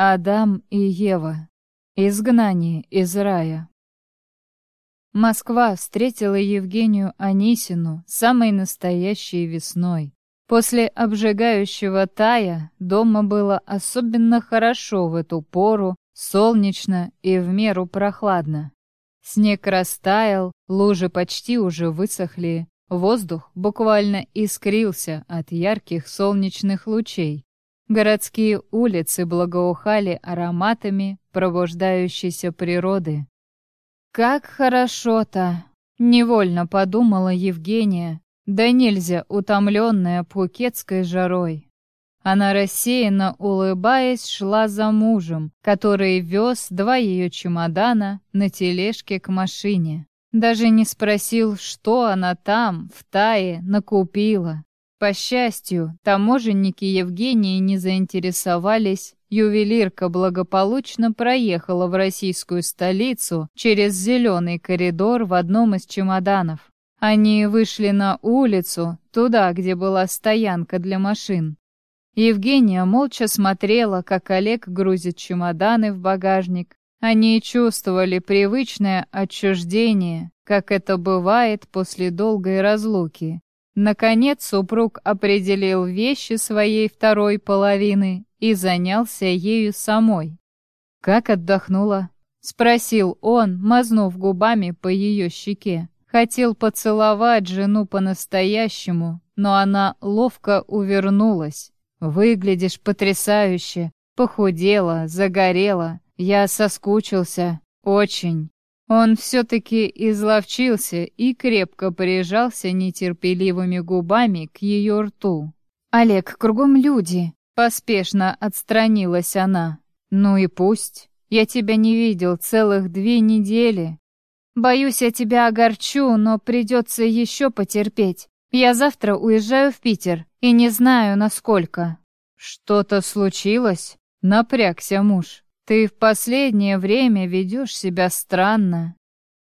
Адам и Ева. Изгнание из рая. Москва встретила Евгению Анисину самой настоящей весной. После обжигающего тая дома было особенно хорошо в эту пору, солнечно и в меру прохладно. Снег растаял, лужи почти уже высохли, воздух буквально искрился от ярких солнечных лучей. Городские улицы благоухали ароматами пробуждающейся природы. «Как хорошо-то!» — невольно подумала Евгения, да нельзя утомленная пхукетской жарой. Она рассеянно улыбаясь шла за мужем, который вез два ее чемодана на тележке к машине. Даже не спросил, что она там, в Тае, накупила. По счастью, таможенники Евгении не заинтересовались. Ювелирка благополучно проехала в российскую столицу через зеленый коридор в одном из чемоданов. Они вышли на улицу, туда, где была стоянка для машин. Евгения молча смотрела, как Олег грузит чемоданы в багажник. Они чувствовали привычное отчуждение, как это бывает после долгой разлуки. Наконец супруг определил вещи своей второй половины и занялся ею самой. «Как отдохнула?» — спросил он, мазнув губами по ее щеке. Хотел поцеловать жену по-настоящему, но она ловко увернулась. «Выглядишь потрясающе, похудела, загорела. Я соскучился. Очень». Он все-таки изловчился и крепко прижался нетерпеливыми губами к ее рту. «Олег, кругом люди!» — поспешно отстранилась она. «Ну и пусть. Я тебя не видел целых две недели. Боюсь, я тебя огорчу, но придется еще потерпеть. Я завтра уезжаю в Питер и не знаю, насколько». «Что-то случилось?» — напрягся муж. Ты в последнее время ведешь себя странно.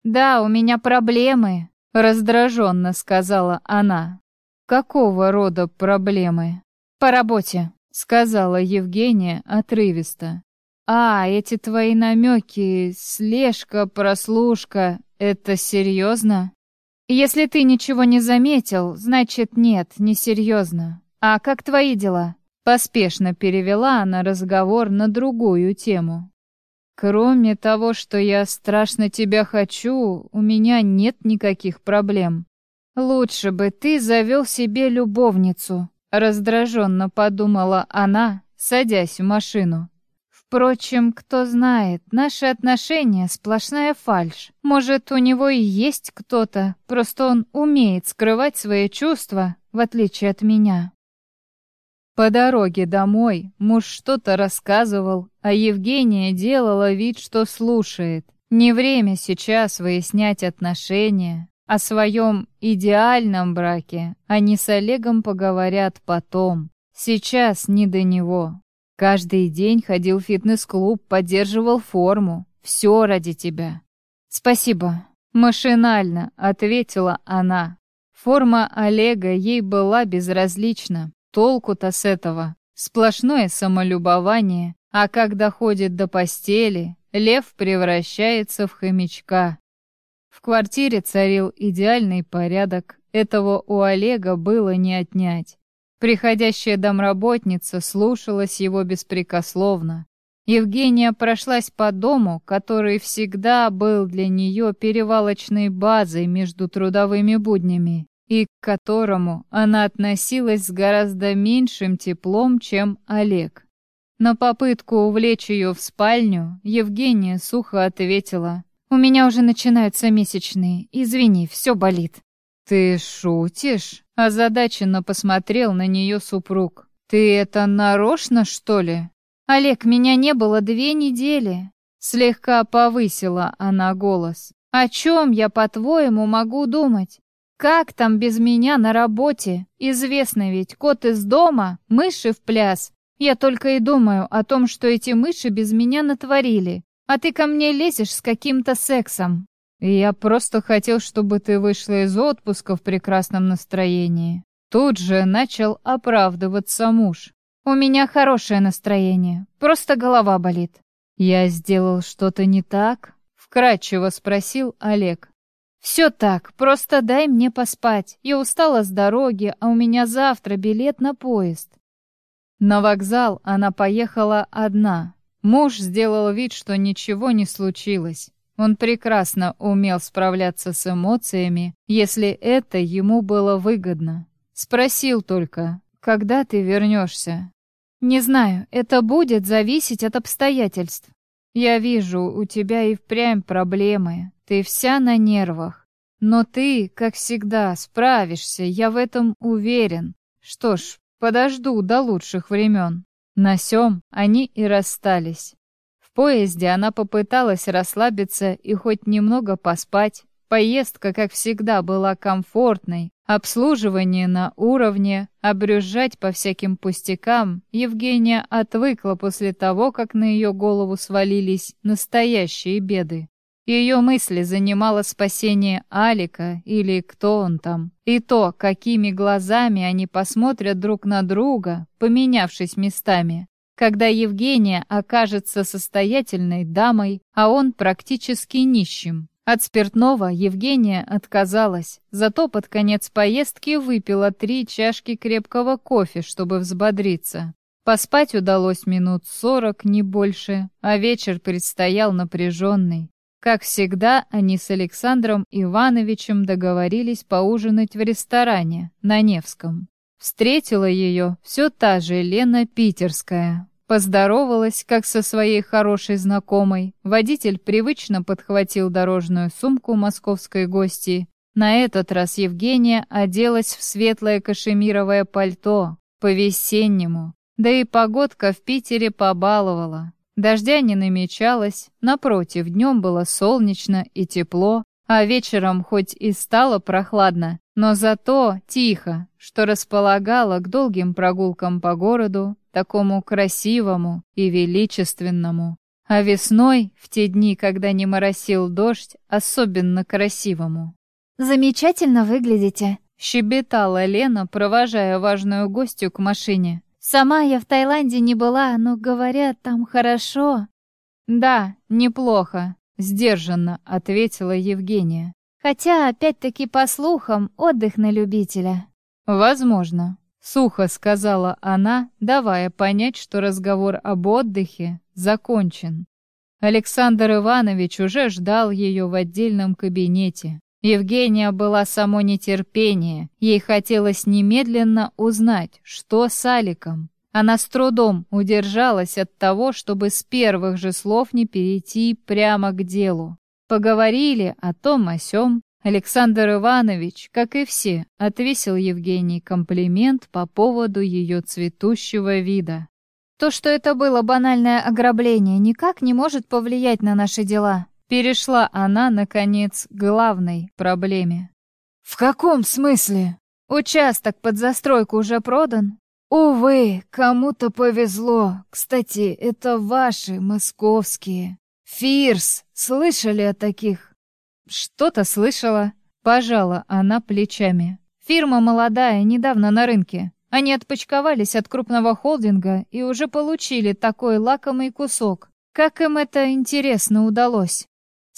Да, у меня проблемы, раздраженно сказала она. Какого рода проблемы? По работе, сказала Евгения отрывисто. А, эти твои намеки, слежка, прослушка, это серьезно? Если ты ничего не заметил, значит нет, не серьезно. А как твои дела? Поспешно перевела она разговор на другую тему. Кроме того, что я страшно тебя хочу, у меня нет никаких проблем. Лучше бы ты завел себе любовницу, раздраженно подумала она, садясь в машину. Впрочем, кто знает, наши отношения — сплошная фальшь. Может, у него и есть кто-то, просто он умеет скрывать свои чувства, в отличие от меня. По дороге домой муж что-то рассказывал, а Евгения делала вид, что слушает. Не время сейчас выяснять отношения. О своем идеальном браке они с Олегом поговорят потом. Сейчас не до него. Каждый день ходил в фитнес-клуб, поддерживал форму. Все ради тебя. Спасибо. Машинально ответила она. Форма Олега ей была безразлична. Толку-то с этого? Сплошное самолюбование, а когда ходит до постели, лев превращается в хомячка. В квартире царил идеальный порядок, этого у Олега было не отнять. Приходящая домработница слушалась его беспрекословно. Евгения прошлась по дому, который всегда был для нее перевалочной базой между трудовыми буднями и к которому она относилась с гораздо меньшим теплом, чем Олег. На попытку увлечь ее в спальню Евгения сухо ответила. «У меня уже начинаются месячные. Извини, все болит». «Ты шутишь?» Озадаченно посмотрел на нее супруг. «Ты это нарочно, что ли?» «Олег, меня не было две недели». Слегка повысила она голос. «О чем я, по-твоему, могу думать? Как там без меня на работе? Известно ведь, кот из дома, мыши в пляс. Я только и думаю о том, что эти мыши без меня натворили. А ты ко мне лезешь с каким-то сексом. Я просто хотел, чтобы ты вышла из отпуска в прекрасном настроении. Тут же начал оправдываться муж. У меня хорошее настроение, просто голова болит. Я сделал что-то не так? Вкратчиво спросил Олег. Все так, просто дай мне поспать. Я устала с дороги, а у меня завтра билет на поезд. На вокзал она поехала одна. Муж сделал вид, что ничего не случилось. Он прекрасно умел справляться с эмоциями, если это ему было выгодно. Спросил только, когда ты вернешься? Не знаю, это будет зависеть от обстоятельств. Я вижу, у тебя и впрямь проблемы. Ты вся на нервах. Но ты, как всегда, справишься, я в этом уверен. Что ж, подожду до лучших времен. На сём они и расстались. В поезде она попыталась расслабиться и хоть немного поспать. Поездка, как всегда, была комфортной, обслуживание на уровне, обрюзжать по всяким пустякам Евгения отвыкла после того, как на ее голову свалились настоящие беды. Ее мысли занимало спасение Алика или кто он там, и то, какими глазами они посмотрят друг на друга, поменявшись местами, когда Евгения окажется состоятельной дамой, а он практически нищим. От спиртного Евгения отказалась, зато под конец поездки выпила три чашки крепкого кофе, чтобы взбодриться. Поспать удалось минут сорок, не больше, а вечер предстоял напряженный. Как всегда, они с Александром Ивановичем договорились поужинать в ресторане на Невском. Встретила ее все та же Лена Питерская. Поздоровалась, как со своей хорошей знакомой. Водитель привычно подхватил дорожную сумку московской гости. На этот раз Евгения оделась в светлое кашемировое пальто, по-весеннему. Да и погодка в Питере побаловала. Дождя не намечалось, напротив, днем было солнечно и тепло, а вечером хоть и стало прохладно, но зато тихо, что располагало к долгим прогулкам по городу, такому красивому и величественному. А весной, в те дни, когда не моросил дождь, особенно красивому. «Замечательно выглядите», — щебетала Лена, провожая важную гостью к машине. Сама я в Таиланде не была, но говорят, там хорошо. Да, неплохо, сдержанно ответила Евгения. Хотя, опять-таки, по слухам, отдых на любителя. Возможно, сухо сказала она, давая понять, что разговор об отдыхе закончен. Александр Иванович уже ждал ее в отдельном кабинете. Евгения была само нетерпение. Ей хотелось немедленно узнать, что с Аликом. Она с трудом удержалась от того, чтобы с первых же слов не перейти прямо к делу. Поговорили о том о сём. Александр Иванович, как и все, отвесил Евгении комплимент по поводу ее цветущего вида. То, что это было банальное ограбление, никак не может повлиять на наши дела. Перешла она, наконец, к главной проблеме. «В каком смысле?» «Участок под застройку уже продан?» «Увы, кому-то повезло. Кстати, это ваши, московские. Фирс, слышали о таких?» «Что-то слышала», — пожала она плечами. «Фирма молодая, недавно на рынке. Они отпочковались от крупного холдинга и уже получили такой лакомый кусок. Как им это интересно удалось?»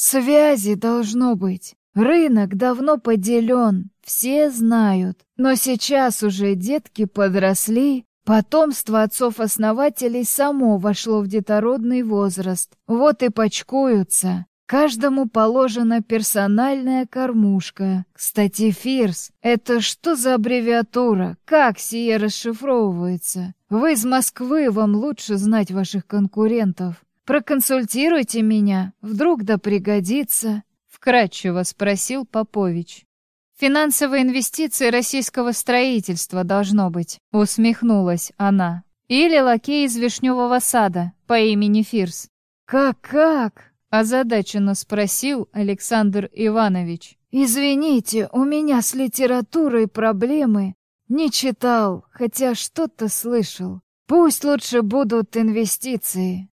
Связи должно быть. Рынок давно поделен, все знают. Но сейчас уже детки подросли, потомство отцов-основателей само вошло в детородный возраст. Вот и почкуются. Каждому положена персональная кормушка. Кстати, Фирс, это что за аббревиатура? Как сие расшифровывается? Вы из Москвы, вам лучше знать ваших конкурентов. Проконсультируйте меня, вдруг да пригодится», — вкратчиво спросил Попович. «Финансовые инвестиции российского строительства должно быть», — усмехнулась она. «Или лакей из Вишневого сада по имени Фирс». «Как-как?» — озадаченно спросил Александр Иванович. «Извините, у меня с литературой проблемы. Не читал, хотя что-то слышал. Пусть лучше будут инвестиции.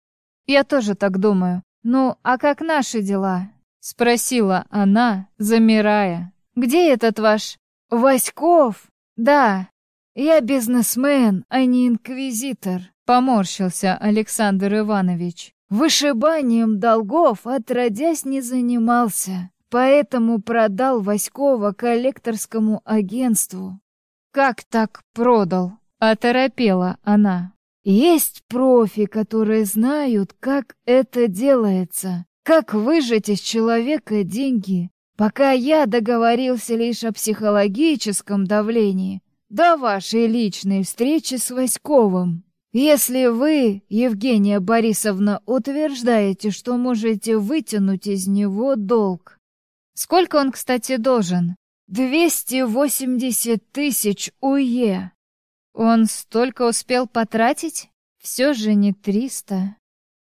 «Я тоже так думаю. Ну, а как наши дела?» — спросила она, замирая. «Где этот ваш...» «Васьков?» «Да». Я бизнесмен, а не инквизитор», — поморщился Александр Иванович. «Вышибанием долгов отродясь не занимался, поэтому продал Васькова коллекторскому агентству». «Как так продал?» — оторопела она. «Есть профи, которые знают, как это делается, как выжать из человека деньги, пока я договорился лишь о психологическом давлении, до вашей личной встречи с Васьковым. Если вы, Евгения Борисовна, утверждаете, что можете вытянуть из него долг. Сколько он, кстати, должен? 280 тысяч УЕ. Он столько успел потратить? Все же не триста.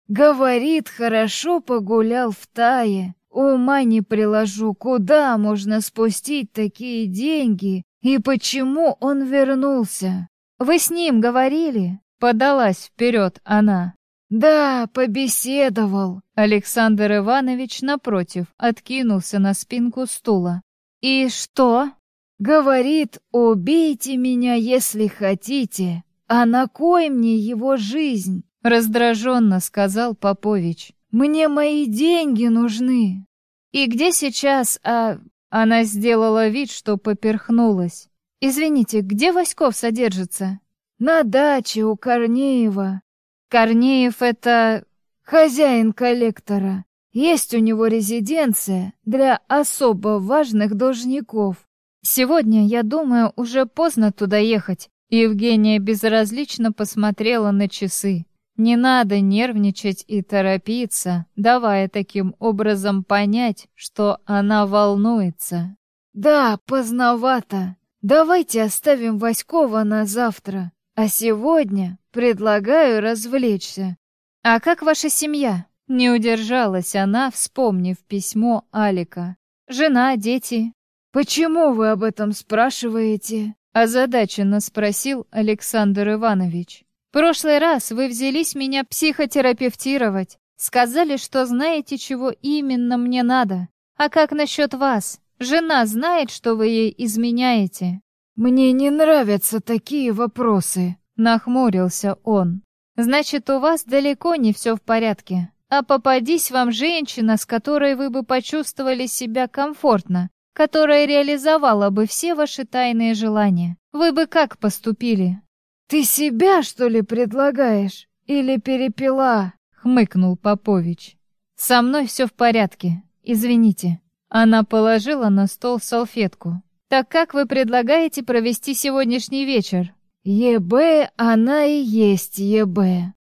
Говорит, хорошо погулял в Тае. Ума не приложу, куда можно спустить такие деньги и почему он вернулся. Вы с ним говорили? Подалась вперед она. Да, побеседовал. Александр Иванович напротив откинулся на спинку стула. И что? Говорит, убейте меня, если хотите, а на кой мне его жизнь? Раздраженно сказал Попович. Мне мои деньги нужны. И где сейчас, а... Она сделала вид, что поперхнулась. Извините, где Васьков содержится? На даче у Корнеева. Корнеев — это... Хозяин коллектора. Есть у него резиденция для особо важных должников. Сегодня, я думаю, уже поздно туда ехать. Евгения безразлично посмотрела на часы. Не надо нервничать и торопиться, давая таким образом понять, что она волнуется. «Да, поздновато. Давайте оставим Васькова на завтра. А сегодня предлагаю развлечься». «А как ваша семья?» Не удержалась она, вспомнив письмо Алика. «Жена, дети». «Почему вы об этом спрашиваете?» Озадаченно спросил Александр Иванович прошлый раз вы взялись меня психотерапевтировать. Сказали, что знаете, чего именно мне надо. А как насчет вас? Жена знает, что вы ей изменяете?» «Мне не нравятся такие вопросы», — нахмурился он. «Значит, у вас далеко не все в порядке. А попадись вам женщина, с которой вы бы почувствовали себя комфортно, которая реализовала бы все ваши тайные желания. Вы бы как поступили?» «Ты себя, что ли, предлагаешь? Или перепила?» — хмыкнул Попович. «Со мной все в порядке. Извините». Она положила на стол салфетку. «Так как вы предлагаете провести сегодняшний вечер?» «ЕБ, она и есть ЕБ.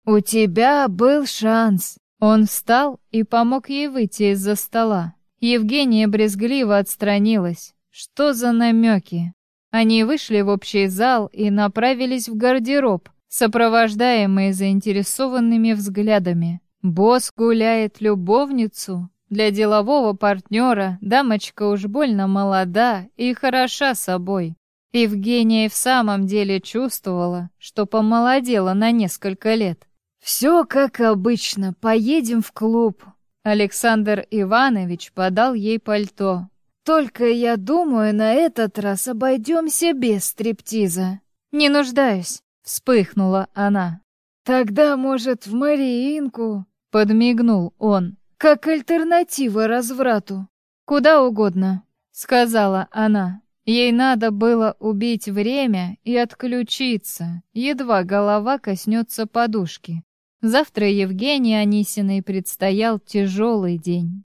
У тебя был шанс». Он встал и помог ей выйти из-за стола. Евгения брезгливо отстранилась. Что за намеки? Они вышли в общий зал и направились в гардероб, сопровождаемые заинтересованными взглядами. Босс гуляет любовницу. Для делового партнера дамочка уж больно молода и хороша собой. Евгения в самом деле чувствовала, что помолодела на несколько лет. «Все как обычно, поедем в клуб». Александр Иванович подал ей пальто, только я думаю, на этот раз обойдемся без стриптиза. Не нуждаюсь, вспыхнула она. Тогда, может, в Мариинку? Подмигнул он. Как альтернатива разврату. Куда угодно, сказала она. Ей надо было убить время и отключиться, едва голова коснется подушки. Завтра Евгении Анисиной предстоял тяжелый день.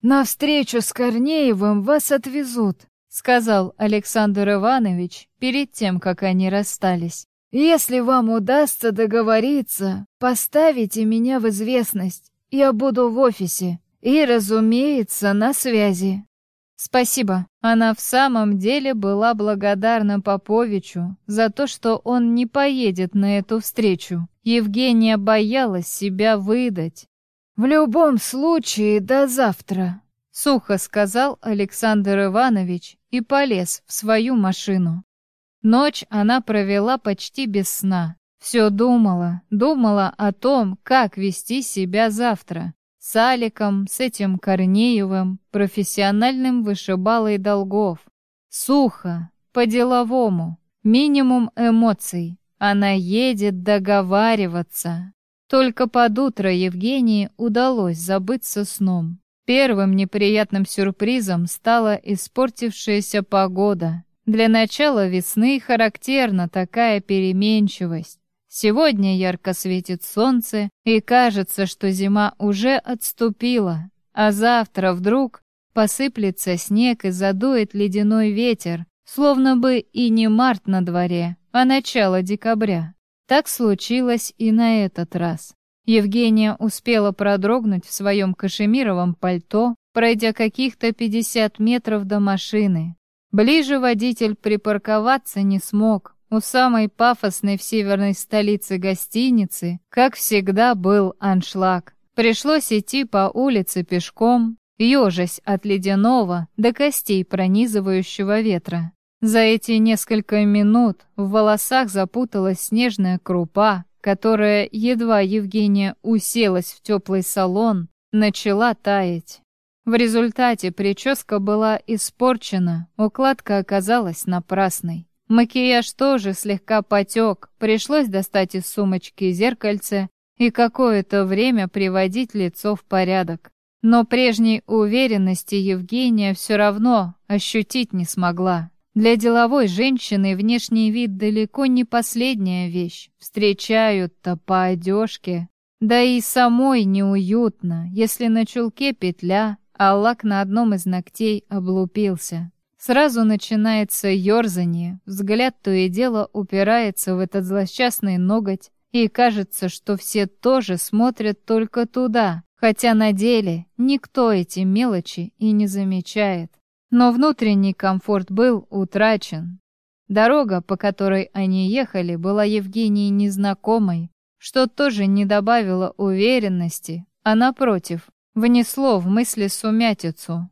«На встречу с Корнеевым вас отвезут», — сказал Александр Иванович перед тем, как они расстались. «Если вам удастся договориться, поставите меня в известность. Я буду в офисе и, разумеется, на связи». Спасибо. Она в самом деле была благодарна Поповичу за то, что он не поедет на эту встречу. Евгения боялась себя выдать. «В любом случае, до завтра», — сухо сказал Александр Иванович и полез в свою машину. Ночь она провела почти без сна. Все думала, думала о том, как вести себя завтра. С Аликом, с этим Корнеевым, профессиональным вышибалой долгов. Сухо, по-деловому, Минимум эмоций. Она едет договариваться. Только под утро Евгении удалось забыться сном. Первым неприятным сюрпризом стала испортившаяся погода. Для начала весны характерна такая переменчивость. Сегодня ярко светит солнце, и кажется, что зима уже отступила, а завтра вдруг посыплется снег и задует ледяной ветер, словно бы и не март на дворе, а начало декабря. Так случилось и на этот раз. Евгения успела продрогнуть в своем кашемировом пальто, пройдя каких-то 50 метров до машины. Ближе водитель припарковаться не смог. У самой пафосной в северной столице гостиницы, как всегда, был аншлаг. Пришлось идти по улице пешком, ежась от ледяного до костей пронизывающего ветра. За эти несколько минут в волосах запуталась снежная крупа, которая, едва Евгения уселась в теплый салон, начала таять. В результате прическа была испорчена, укладка оказалась напрасной. Макияж тоже слегка потек, пришлось достать из сумочки зеркальце и какое-то время приводить лицо в порядок. Но прежней уверенности Евгения все равно ощутить не смогла. Для деловой женщины внешний вид далеко не последняя вещь. Встречают-то по одежке. Да и самой неуютно, если на чулке петля, а лак на одном из ногтей облупился. Сразу начинается ёрзание, взгляд то и дело упирается в этот злосчастный ноготь, и кажется, что все тоже смотрят только туда, хотя на деле никто эти мелочи и не замечает. Но внутренний комфорт был утрачен. Дорога, по которой они ехали, была Евгении незнакомой, что тоже не добавило уверенности, а напротив, внесло в мысли сумятицу.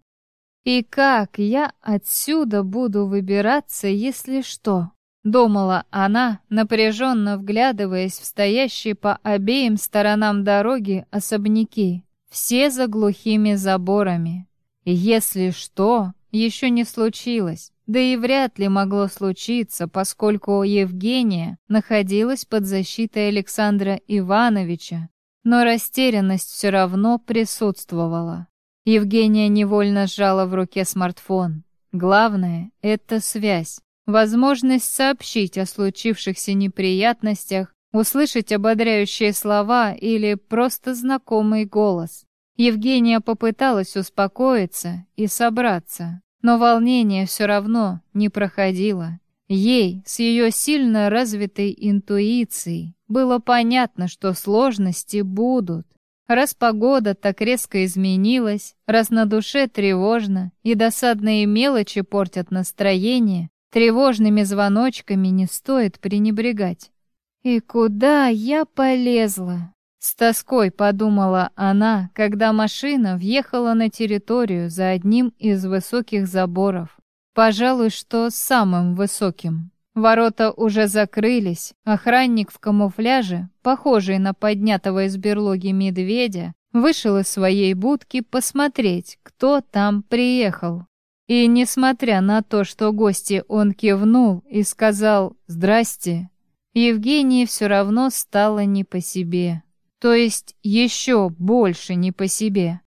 «И как я отсюда буду выбираться, если что?» Думала она, напряженно вглядываясь в стоящие по обеим сторонам дороги особняки, все за глухими заборами. Если что, еще не случилось, да и вряд ли могло случиться, поскольку Евгения находилась под защитой Александра Ивановича, но растерянность все равно присутствовала. Евгения невольно сжала в руке смартфон. Главное — это связь, возможность сообщить о случившихся неприятностях, услышать ободряющие слова или просто знакомый голос. Евгения попыталась успокоиться и собраться, но волнение все равно не проходило. Ей, с ее сильно развитой интуицией, было понятно, что сложности будут. Раз погода так резко изменилась, раз на душе тревожно и досадные мелочи портят настроение, тревожными звоночками не стоит пренебрегать. «И куда я полезла?» С тоской подумала она, когда машина въехала на территорию за одним из высоких заборов. Пожалуй, что самым высоким. Ворота уже закрылись, охранник в камуфляже, похожий на поднятого из берлоги медведя, вышел из своей будки посмотреть, кто там приехал. И несмотря на то, что гости он кивнул и сказал «Здрасте», Евгении все равно стало не по себе то есть еще больше не по себе.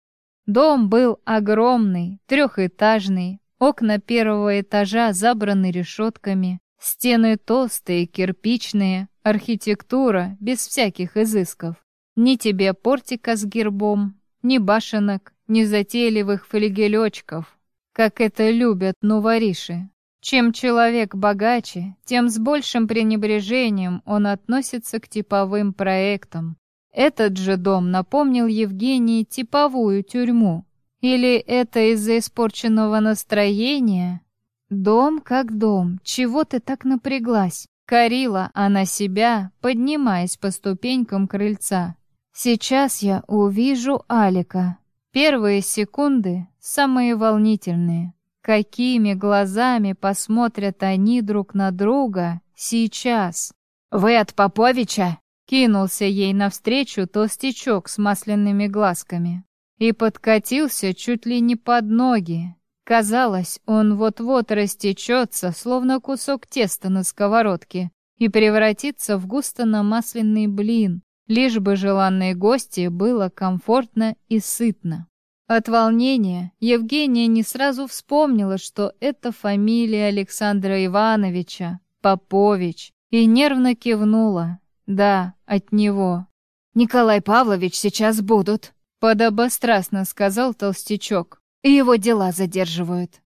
Дом был огромный, трехэтажный, окна первого этажа забраны решетками, стены толстые, кирпичные, архитектура без всяких изысков. Ни тебе портика с гербом, ни башенок, ни затейливых флигелечков, как это любят нувориши. Чем человек богаче, тем с большим пренебрежением он относится к типовым проектам, этот же дом напомнил Евгении типовую тюрьму. Или это из-за испорченного настроения? Дом как дом, чего ты так напряглась? Корила она себя, поднимаясь по ступенькам крыльца. Сейчас я увижу Алика. Первые секунды самые волнительные. Какими глазами посмотрят они друг на друга сейчас? «Вы от Поповича?» Кинулся ей навстречу толстячок с масляными глазками и подкатился чуть ли не под ноги. Казалось, он вот-вот растечется, словно кусок теста на сковородке, и превратится в густо-намасленный блин, лишь бы желанной гости было комфортно и сытно. От волнения Евгения не сразу вспомнила, что это фамилия Александра Ивановича, Попович, и нервно кивнула. Да, от него. «Николай Павлович сейчас будут», — подобострастно сказал толстячок. «Его дела задерживают».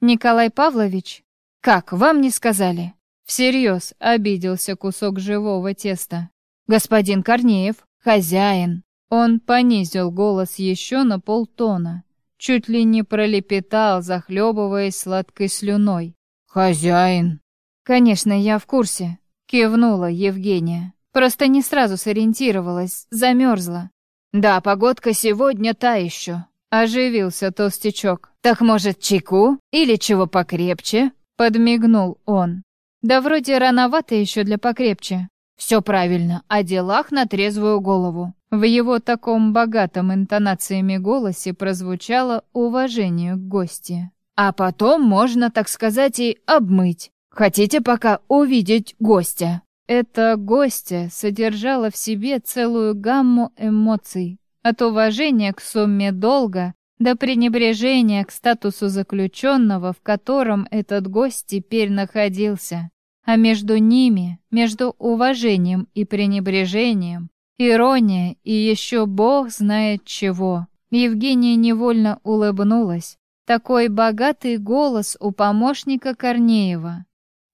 «Николай Павлович? Как, вам не сказали?» Всерьез обиделся кусок живого теста. «Господин Корнеев, хозяин». Он понизил голос еще на полтона. Чуть ли не пролепетал, захлебываясь сладкой слюной. «Хозяин». «Конечно, я в курсе», — кивнула Евгения. «Просто не сразу сориентировалась, замерзла». «Да, погодка сегодня та еще», — оживился толстячок. «Так, может, чайку? Или чего покрепче?» — подмигнул он. Да вроде рановато еще для покрепче. Все правильно, о делах на трезвую голову. В его таком богатом интонациями голосе прозвучало уважение к гости. А потом можно, так сказать, и обмыть. Хотите пока увидеть гостя? Это гостя содержало в себе целую гамму эмоций. От уважения к сумме долга до пренебрежения к статусу заключенного, в котором этот гость теперь находился а между ними, между уважением и пренебрежением, ирония и еще бог знает чего. Евгения невольно улыбнулась. Такой богатый голос у помощника Корнеева.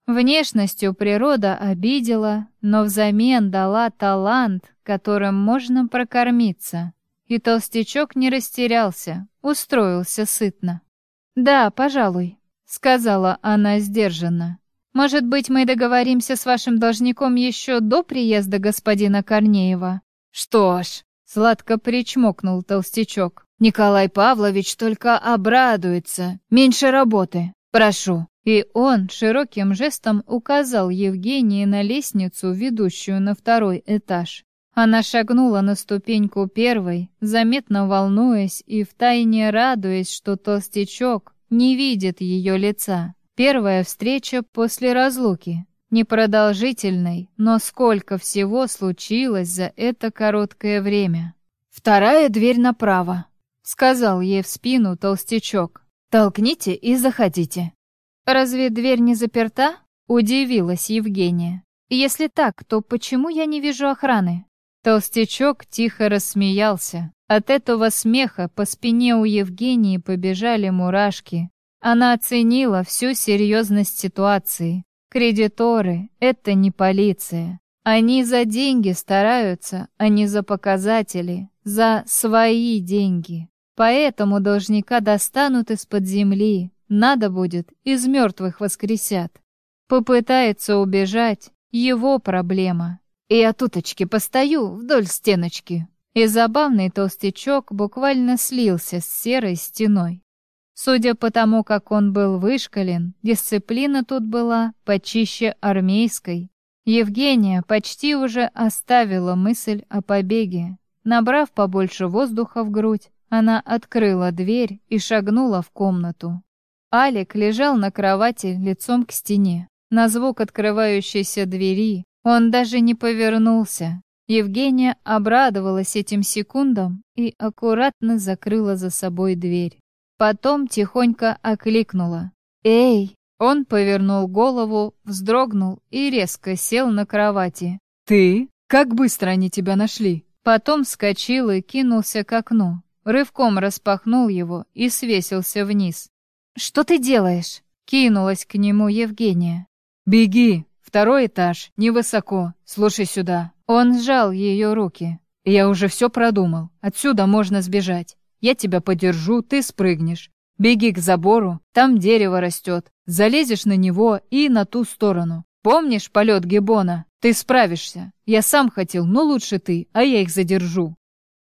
Внешностью природа обидела, но взамен дала талант, которым можно прокормиться. И толстячок не растерялся, устроился сытно. «Да, пожалуй», — сказала она сдержанно. Может быть, мы договоримся с вашим должником еще до приезда господина Корнеева? Что ж, сладко причмокнул толстячок. Николай Павлович только обрадуется. Меньше работы. Прошу. И он широким жестом указал Евгении на лестницу, ведущую на второй этаж. Она шагнула на ступеньку первой, заметно волнуясь и втайне радуясь, что толстячок не видит ее лица. Первая встреча после разлуки. Непродолжительной, но сколько всего случилось за это короткое время. «Вторая дверь направо», — сказал ей в спину толстячок. «Толкните и заходите». «Разве дверь не заперта?» — удивилась Евгения. «Если так, то почему я не вижу охраны?» Толстячок тихо рассмеялся. От этого смеха по спине у Евгении побежали мурашки, она оценила всю серьезность ситуации. Кредиторы — это не полиция. Они за деньги стараются, а не за показатели, за свои деньги. Поэтому должника достанут из-под земли, надо будет, из мертвых воскресят. Попытается убежать — его проблема. И я туточки постою вдоль стеночки. И забавный толстячок буквально слился с серой стеной. Судя по тому, как он был вышкален, дисциплина тут была почище армейской. Евгения почти уже оставила мысль о побеге. Набрав побольше воздуха в грудь, она открыла дверь и шагнула в комнату. Алик лежал на кровати лицом к стене. На звук открывающейся двери он даже не повернулся. Евгения обрадовалась этим секундам и аккуратно закрыла за собой дверь. Потом тихонько окликнула. «Эй!» Он повернул голову, вздрогнул и резко сел на кровати. «Ты? Как быстро они тебя нашли?» Потом вскочил и кинулся к окну. Рывком распахнул его и свесился вниз. «Что ты делаешь?» Кинулась к нему Евгения. «Беги! Второй этаж, невысоко. Слушай сюда». Он сжал ее руки. «Я уже все продумал. Отсюда можно сбежать. Я тебя подержу, ты спрыгнешь. Беги к забору, там дерево растет. Залезешь на него и на ту сторону. Помнишь полет Гебона? Ты справишься. Я сам хотел, но лучше ты, а я их задержу.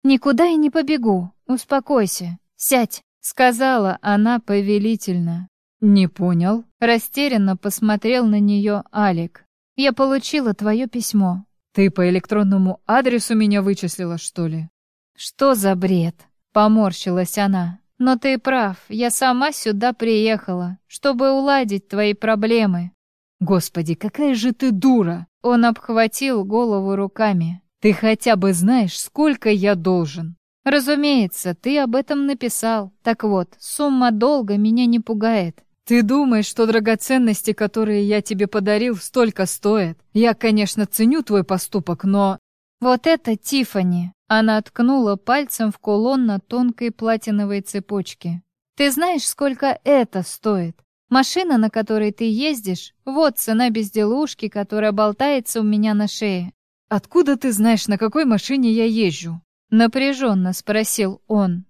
Никуда я не побегу. Успокойся. Сядь, сказала она повелительно. Не понял. Растерянно посмотрел на нее Алик. Я получила твое письмо. Ты по электронному адресу меня вычислила, что ли? Что за бред? Поморщилась она. Но ты прав, я сама сюда приехала, чтобы уладить твои проблемы. Господи, какая же ты дура! Он обхватил голову руками. Ты хотя бы знаешь, сколько я должен? Разумеется, ты об этом написал. Так вот, сумма долга меня не пугает. Ты думаешь, что драгоценности, которые я тебе подарил, столько стоят? Я, конечно, ценю твой поступок, но... Вот это Тифани. Она ткнула пальцем в кулон на тонкой платиновой цепочке. Ты знаешь, сколько это стоит? Машина, на которой ты ездишь, вот цена безделушки, которая болтается у меня на шее. Откуда ты знаешь, на какой машине я езжу? Напряженно спросил он.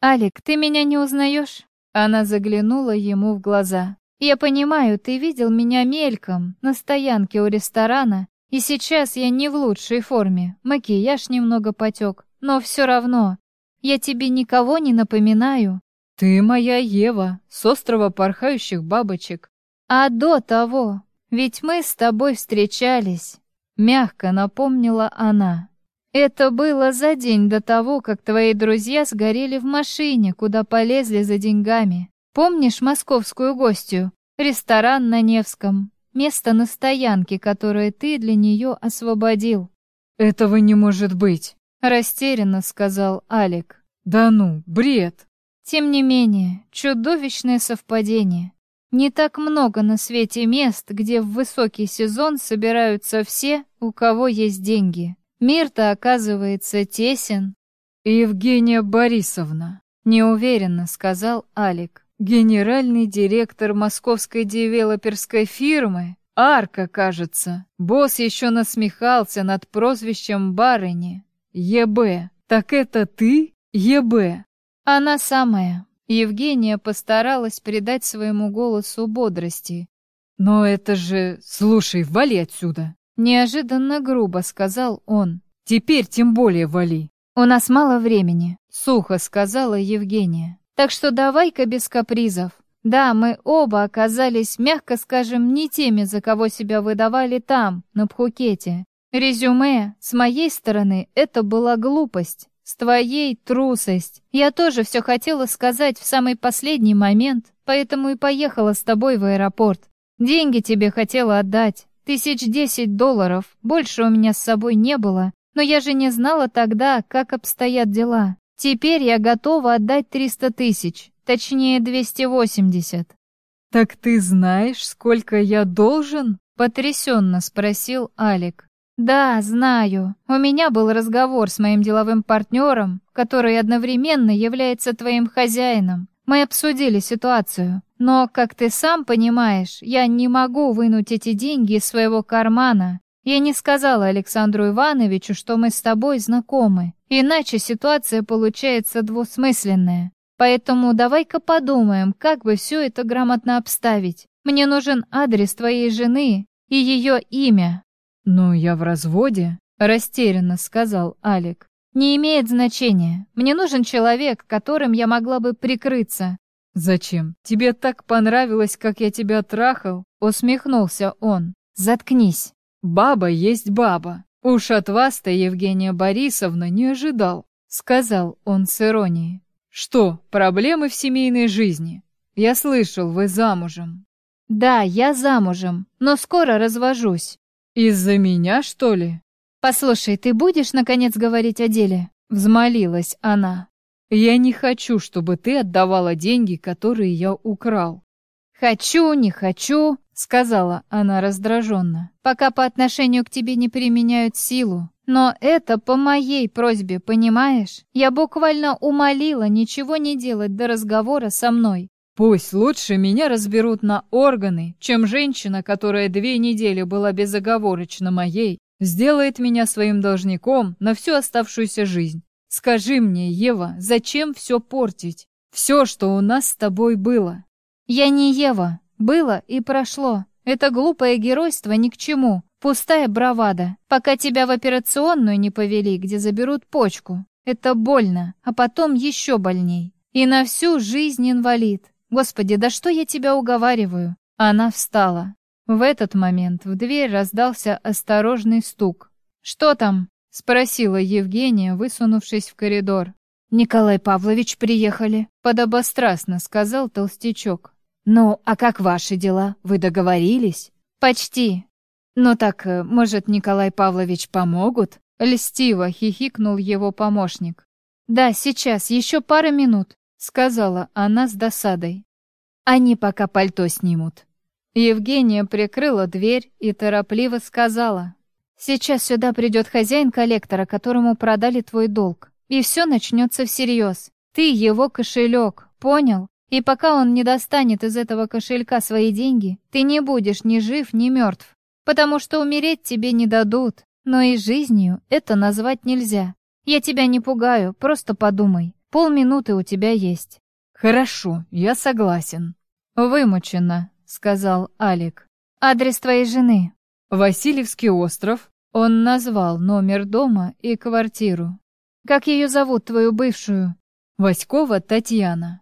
Алик, ты меня не узнаешь? Она заглянула ему в глаза. «Я понимаю, ты видел меня мельком, на стоянке у ресторана, и сейчас я не в лучшей форме, макияж немного потек, но все равно, я тебе никого не напоминаю». «Ты моя Ева, с острова порхающих бабочек». «А до того, ведь мы с тобой встречались», — мягко напомнила она. Это было за день до того, как твои друзья сгорели в машине, куда полезли за деньгами. Помнишь московскую гостью? Ресторан на Невском. Место на стоянке, которое ты для нее освободил. Этого не может быть, растерянно сказал Алик. Да ну, бред. Тем не менее, чудовищное совпадение. Не так много на свете мест, где в высокий сезон собираются все, у кого есть деньги. Мир-то, оказывается, тесен. Евгения Борисовна, неуверенно сказал Алик. Генеральный директор московской девелоперской фирмы. Арка, кажется. Босс еще насмехался над прозвищем барыни. ЕБ. Так это ты? ЕБ. Она самая. Евгения постаралась придать своему голосу бодрости. Но это же... Слушай, вали отсюда. Неожиданно грубо сказал он. «Теперь тем более вали». «У нас мало времени», — сухо сказала Евгения. «Так что давай-ка без капризов. Да, мы оба оказались, мягко скажем, не теми, за кого себя выдавали там, на Пхукете. Резюме, с моей стороны, это была глупость, с твоей — трусость. Я тоже все хотела сказать в самый последний момент, поэтому и поехала с тобой в аэропорт. Деньги тебе хотела отдать, Тысяч десять долларов, больше у меня с собой не было, но я же не знала тогда, как обстоят дела. Теперь я готова отдать триста тысяч, точнее двести восемьдесят. «Так ты знаешь, сколько я должен?» — потрясенно спросил Алик. «Да, знаю. У меня был разговор с моим деловым партнером, который одновременно является твоим хозяином. Мы обсудили ситуацию. Но, как ты сам понимаешь, я не могу вынуть эти деньги из своего кармана. Я не сказала Александру Ивановичу, что мы с тобой знакомы. Иначе ситуация получается двусмысленная. Поэтому давай-ка подумаем, как бы все это грамотно обставить. Мне нужен адрес твоей жены и ее имя. «Ну, я в разводе», — растерянно сказал Алик. «Не имеет значения. Мне нужен человек, которым я могла бы прикрыться». «Зачем? Тебе так понравилось, как я тебя трахал?» Усмехнулся он. «Заткнись». «Баба есть баба. Уж от вас-то, Евгения Борисовна, не ожидал», сказал он с иронией. «Что, проблемы в семейной жизни? Я слышал, вы замужем». «Да, я замужем, но скоро развожусь». «Из-за меня, что ли?» «Послушай, ты будешь, наконец, говорить о деле?» Взмолилась она. «Я не хочу, чтобы ты отдавала деньги, которые я украл». «Хочу, не хочу», — сказала она раздраженно, «пока по отношению к тебе не применяют силу. Но это по моей просьбе, понимаешь? Я буквально умолила ничего не делать до разговора со мной. Пусть лучше меня разберут на органы, чем женщина, которая две недели была безоговорочно моей, сделает меня своим должником на всю оставшуюся жизнь. Скажи мне, Ева, зачем все портить? Все, что у нас с тобой было. Я не Ева. Было и прошло. Это глупое геройство ни к чему. Пустая бравада. Пока тебя в операционную не повели, где заберут почку. Это больно, а потом еще больней. И на всю жизнь инвалид. Господи, да что я тебя уговариваю? Она встала. В этот момент в дверь раздался осторожный стук. «Что там?» — спросила Евгения, высунувшись в коридор. Николай Павлович приехали», — подобострастно сказал толстячок. «Ну, а как ваши дела? Вы договорились?» «Почти. Ну так, э, может, Николай Павлович помогут?» Льстиво хихикнул его помощник. «Да, сейчас, еще пара минут», — сказала она с досадой. «Они пока пальто снимут». Евгения прикрыла дверь и торопливо сказала. «Сейчас сюда придет хозяин коллектора, которому продали твой долг, и все начнется всерьез. Ты его кошелек, понял? И пока он не достанет из этого кошелька свои деньги, ты не будешь ни жив, ни мертв, потому что умереть тебе не дадут, но и жизнью это назвать нельзя. Я тебя не пугаю, просто подумай. Полминуты у тебя есть». «Хорошо, я согласен». «Вымучено», — сказал Алик. «Адрес твоей жены?» «Васильевский остров». Он назвал номер дома и квартиру. «Как ее зовут, твою бывшую?» «Васькова Татьяна».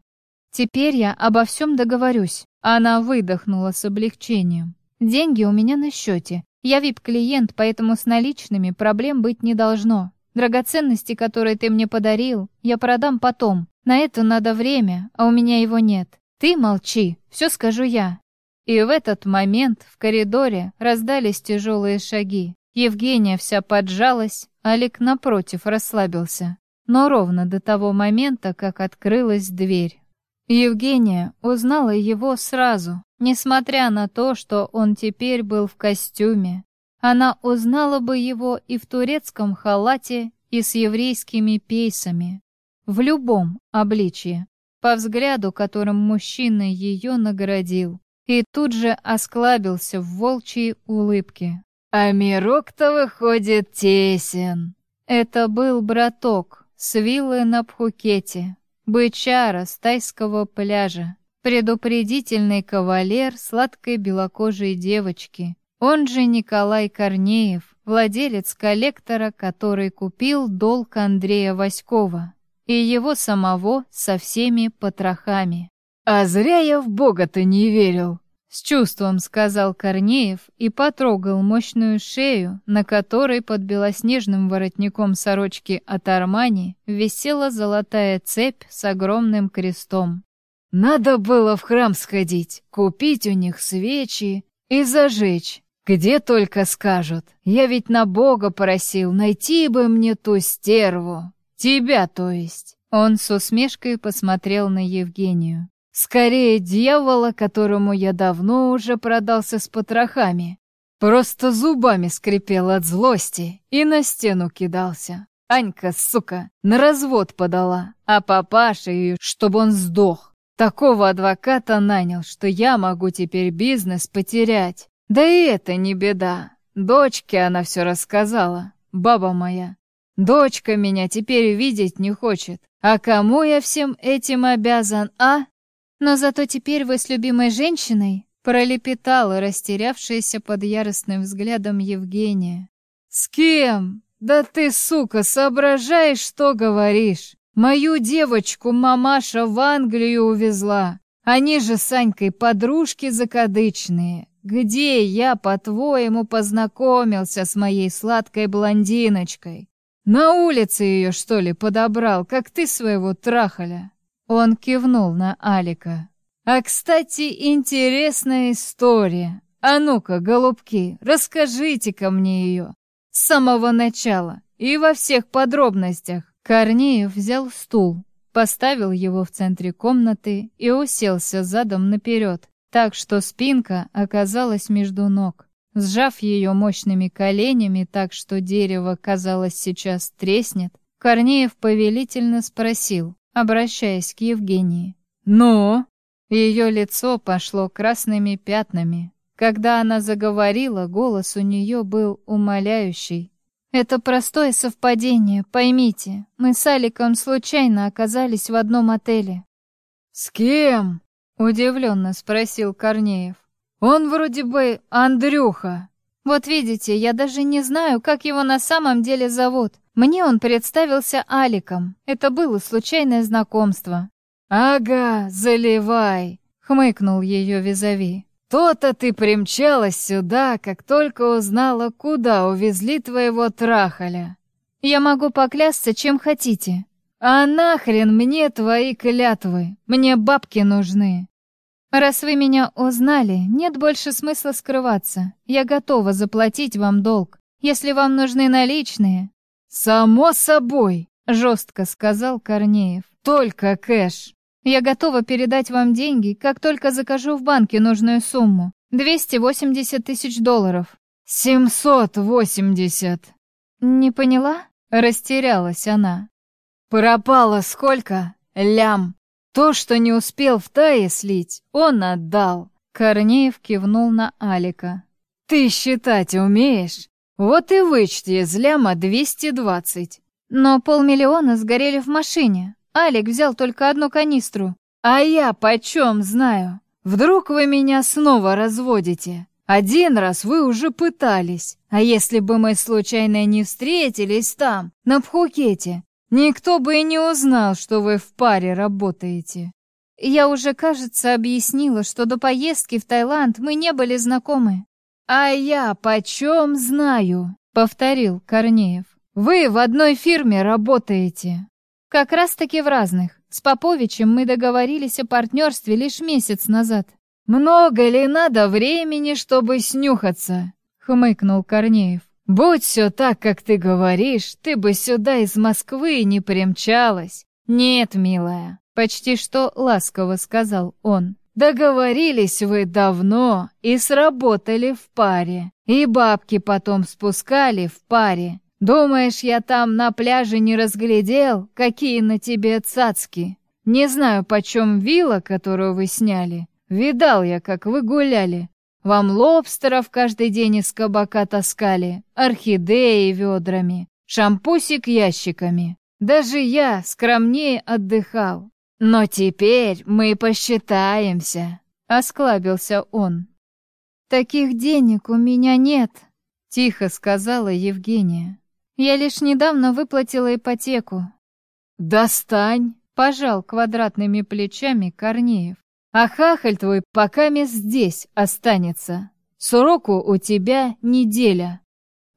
«Теперь я обо всем договорюсь». Она выдохнула с облегчением. «Деньги у меня на счете. Я вип-клиент, поэтому с наличными проблем быть не должно. Драгоценности, которые ты мне подарил, я продам потом. На это надо время, а у меня его нет. Ты молчи, все скажу я». И в этот момент в коридоре раздались тяжелые шаги. Евгения вся поджалась, Алик напротив расслабился. Но ровно до того момента, как открылась дверь. Евгения узнала его сразу, несмотря на то, что он теперь был в костюме. Она узнала бы его и в турецком халате, и с еврейскими пейсами. В любом обличье, по взгляду, которым мужчина ее наградил. И тут же осклабился в волчьей улыбке. «А мирок-то выходит тесен!» Это был браток с виллы на Пхукете, бычара с тайского пляжа, предупредительный кавалер сладкой белокожей девочки, он же Николай Корнеев, владелец коллектора, который купил долг Андрея Васькова и его самого со всеми потрохами. «А зря я в Бога-то не верил!» С чувством сказал Корнеев и потрогал мощную шею, на которой под белоснежным воротником сорочки от Армани висела золотая цепь с огромным крестом. «Надо было в храм сходить, купить у них свечи и зажечь. Где только скажут. Я ведь на Бога просил найти бы мне ту стерву. Тебя, то есть». Он с усмешкой посмотрел на Евгению. Скорее дьявола, которому я давно уже продался с потрохами. Просто зубами скрипел от злости и на стену кидался. Анька, сука, на развод подала, а папаша ее, чтобы он сдох. Такого адвоката нанял, что я могу теперь бизнес потерять. Да и это не беда. Дочке она все рассказала, баба моя. Дочка меня теперь видеть не хочет. А кому я всем этим обязан, а? Но зато теперь вы с любимой женщиной пролепетала растерявшаяся под яростным взглядом Евгения. «С кем? Да ты, сука, соображаешь, что говоришь? Мою девочку мамаша в Англию увезла. Они же с Санькой подружки закадычные. Где я, по-твоему, познакомился с моей сладкой блондиночкой? На улице ее, что ли, подобрал, как ты своего трахаля?» Он кивнул на Алика. «А, кстати, интересная история. А ну-ка, голубки, расскажите-ка мне ее. С самого начала и во всех подробностях». Корнеев взял стул, поставил его в центре комнаты и уселся задом наперед, так что спинка оказалась между ног. Сжав ее мощными коленями так, что дерево, казалось, сейчас треснет, Корнеев повелительно спросил обращаясь к Евгении. «Но?» Ее лицо пошло красными пятнами. Когда она заговорила, голос у нее был умоляющий. «Это простое совпадение, поймите. Мы с Аликом случайно оказались в одном отеле». «С кем?» — удивленно спросил Корнеев. «Он вроде бы Андрюха». «Вот видите, я даже не знаю, как его на самом деле зовут. Мне он представился Аликом. Это было случайное знакомство. «Ага, заливай!» — хмыкнул ее визави. «То-то ты примчалась сюда, как только узнала, куда увезли твоего трахаля». «Я могу поклясться, чем хотите». А нахрен мне твои клятвы? Мне бабки нужны. Раз вы меня узнали, нет больше смысла скрываться. Я готова заплатить вам долг. Если вам нужны наличные... Само собой, жестко сказал Корнеев. Только кэш. Я готова передать вам деньги, как только закажу в банке нужную сумму. 280 тысяч долларов. 780. Не поняла? Растерялась она. Пропало сколько? Лям. То, что не успел в тае слить, он отдал. Корнеев кивнул на Алика. Ты считать умеешь? Вот и вычти из ляма 220. Но полмиллиона сгорели в машине. Алик взял только одну канистру. А я почем знаю? Вдруг вы меня снова разводите? Один раз вы уже пытались. А если бы мы случайно не встретились там, на Пхукете, Никто бы и не узнал, что вы в паре работаете. Я уже, кажется, объяснила, что до поездки в Таиланд мы не были знакомы. А я почем знаю, повторил Корнеев. Вы в одной фирме работаете. Как раз-таки в разных. С Поповичем мы договорились о партнерстве лишь месяц назад. Много ли надо времени, чтобы снюхаться? хмыкнул Корнеев. Будь все так, как ты говоришь, ты бы сюда из Москвы не примчалась. Нет, милая, почти что ласково сказал он. Договорились вы давно и сработали в паре. И бабки потом спускали в паре. Думаешь, я там на пляже не разглядел, какие на тебе цацки? Не знаю, почем вилла, которую вы сняли. Видал я, как вы гуляли. Вам лобстеров каждый день из кабака таскали, орхидеи ведрами, шампусик ящиками. Даже я скромнее отдыхал. Но теперь мы посчитаемся», — осклабился он. «Таких денег у меня нет», — тихо сказала Евгения. «Я лишь недавно выплатила ипотеку». «Достань», — пожал квадратными плечами Корнеев. А хахаль твой пока мест здесь останется. Сроку у тебя неделя.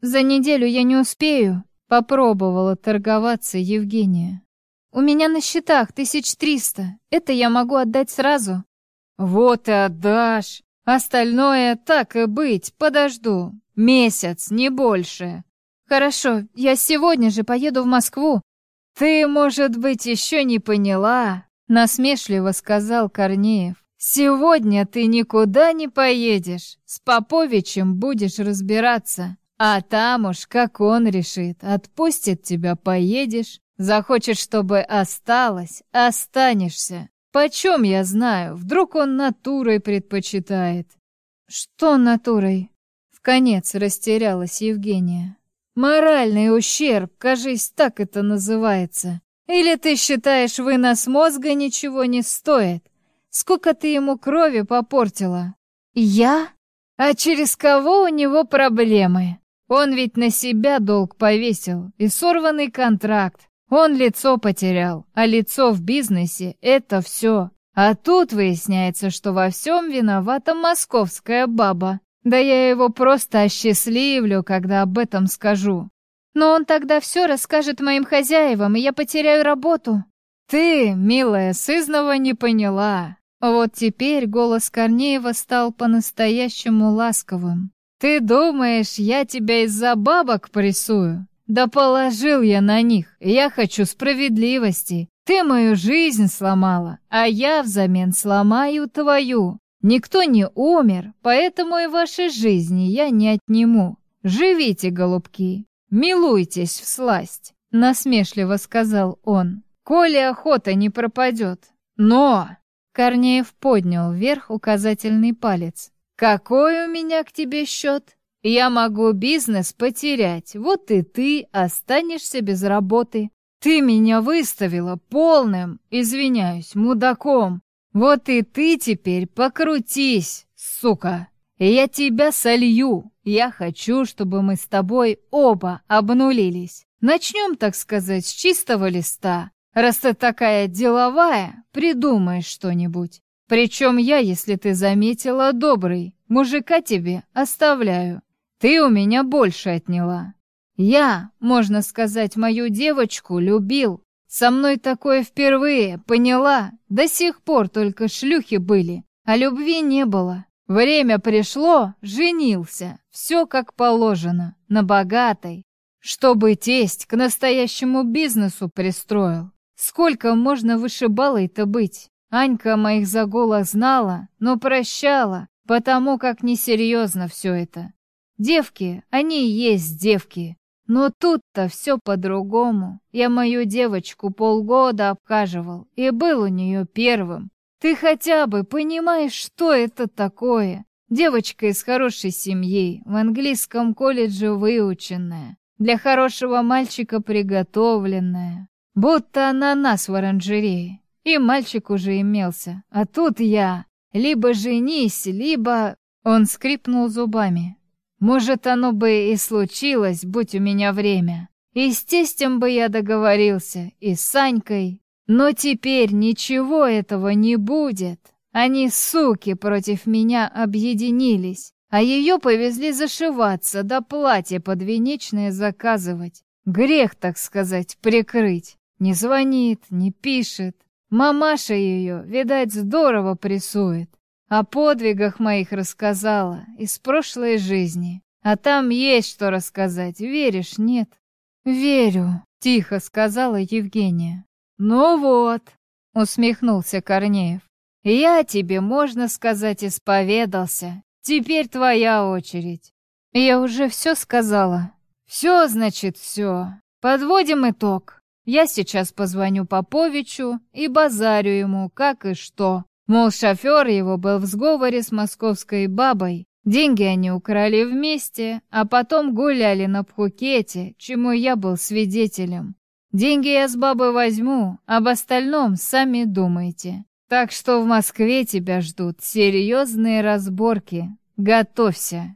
За неделю я не успею, попробовала торговаться Евгения. У меня на счетах тысяч триста. Это я могу отдать сразу. Вот и отдашь. Остальное, так и быть, подожду. Месяц, не больше. Хорошо, я сегодня же поеду в Москву. Ты, может быть, еще не поняла, Насмешливо сказал Корнеев. «Сегодня ты никуда не поедешь. С Поповичем будешь разбираться. А там уж, как он решит, отпустит тебя, поедешь. Захочет, чтобы осталось, останешься. Почем я знаю, вдруг он натурой предпочитает». «Что натурой?» В конец растерялась Евгения. «Моральный ущерб, кажись, так это называется. Или ты считаешь, вынос мозга ничего не стоит? Сколько ты ему крови попортила? Я? А через кого у него проблемы? Он ведь на себя долг повесил и сорванный контракт. Он лицо потерял, а лицо в бизнесе — это все. А тут выясняется, что во всем виновата московская баба. Да я его просто осчастливлю, когда об этом скажу. Но он тогда все расскажет моим хозяевам, и я потеряю работу. Ты, милая, сызнова не поняла. Вот теперь голос Корнеева стал по-настоящему ласковым. Ты думаешь, я тебя из-за бабок прессую? Да положил я на них. Я хочу справедливости. Ты мою жизнь сломала, а я взамен сломаю твою. Никто не умер, поэтому и вашей жизни я не отниму. Живите, голубки, «Милуйтесь в сласть», — насмешливо сказал он. «Коли охота не пропадет. Но...» Корнеев поднял вверх указательный палец. «Какой у меня к тебе счет? Я могу бизнес потерять, вот и ты останешься без работы. Ты меня выставила полным, извиняюсь, мудаком. Вот и ты теперь покрутись, сука!» Я тебя солью. Я хочу, чтобы мы с тобой оба обнулились. Начнем, так сказать, с чистого листа. Раз ты такая деловая, придумай что-нибудь. Причем я, если ты заметила, добрый. Мужика тебе оставляю. Ты у меня больше отняла. Я, можно сказать, мою девочку любил. Со мной такое впервые, поняла? До сих пор только шлюхи были, а любви не было. Время пришло, женился. Все как положено, на богатой. Чтобы тесть к настоящему бизнесу пристроил. Сколько можно вышибалой-то быть? Анька моих загулах знала, но прощала, потому как несерьезно все это. Девки, они и есть девки. Но тут-то все по-другому. Я мою девочку полгода обхаживал и был у нее первым. Ты хотя бы понимаешь, что это такое? Девочка из хорошей семьи, в английском колледже выученная, для хорошего мальчика приготовленная. Будто ананас в оранжерее. И мальчик уже имелся. А тут я. Либо женись, либо... Он скрипнул зубами. Может, оно бы и случилось, будь у меня время. И с тестем бы я договорился, и с Санькой. Но теперь ничего этого не будет. Они, суки, против меня объединились, а ее повезли зашиваться, да платье подвенечное заказывать. Грех, так сказать, прикрыть. Не звонит, не пишет. Мамаша ее, видать, здорово прессует. О подвигах моих рассказала из прошлой жизни. А там есть что рассказать, веришь, нет? Верю, тихо сказала Евгения. Ну вот, усмехнулся Корнеев. Я тебе, можно сказать, исповедался. Теперь твоя очередь. Я уже все сказала. Все, значит, все. Подводим итог. Я сейчас позвоню Поповичу и базарю ему, как и что. Мол, шофер его был в сговоре с московской бабой. Деньги они украли вместе, а потом гуляли на Пхукете, чему я был свидетелем. Деньги я с бабой возьму, об остальном сами думайте. Так что в Москве тебя ждут серьезные разборки. Готовься.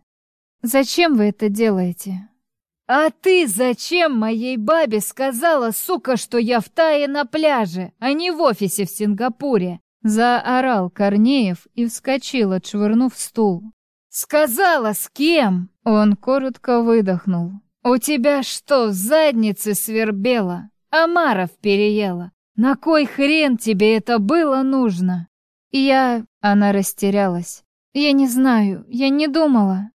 Зачем вы это делаете? А ты зачем моей бабе сказала, сука, что я в Тае на пляже, а не в офисе в Сингапуре? Заорал Корнеев и вскочил, отшвырнув стул. «Сказала, с кем?» Он коротко выдохнул. «У тебя что, в заднице свербело? Амаров переела. На кой хрен тебе это было нужно?» «Я...» — она растерялась. «Я не знаю, я не думала».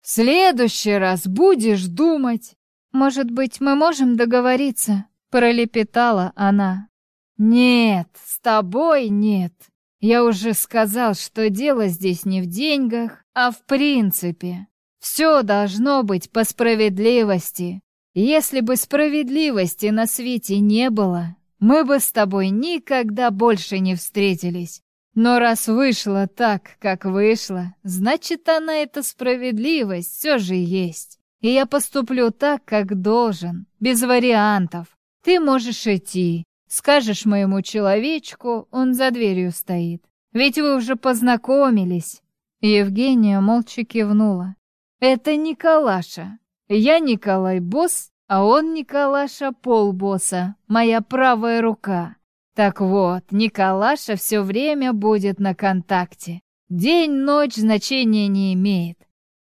«В следующий раз будешь думать». «Может быть, мы можем договориться?» — пролепетала она. «Нет, с тобой нет. Я уже сказал, что дело здесь не в деньгах, а в принципе. Все должно быть по справедливости. Если бы справедливости на свете не было, мы бы с тобой никогда больше не встретились. Но раз вышло так, как вышло, значит, она эта справедливость все же есть. И я поступлю так, как должен, без вариантов. Ты можешь идти, Скажешь моему человечку, он за дверью стоит. Ведь вы уже познакомились. Евгения молча кивнула. Это Николаша. Я Николай босс, а он Николаша полбосса, моя правая рука. Так вот, Николаша все время будет на контакте. День-ночь значения не имеет.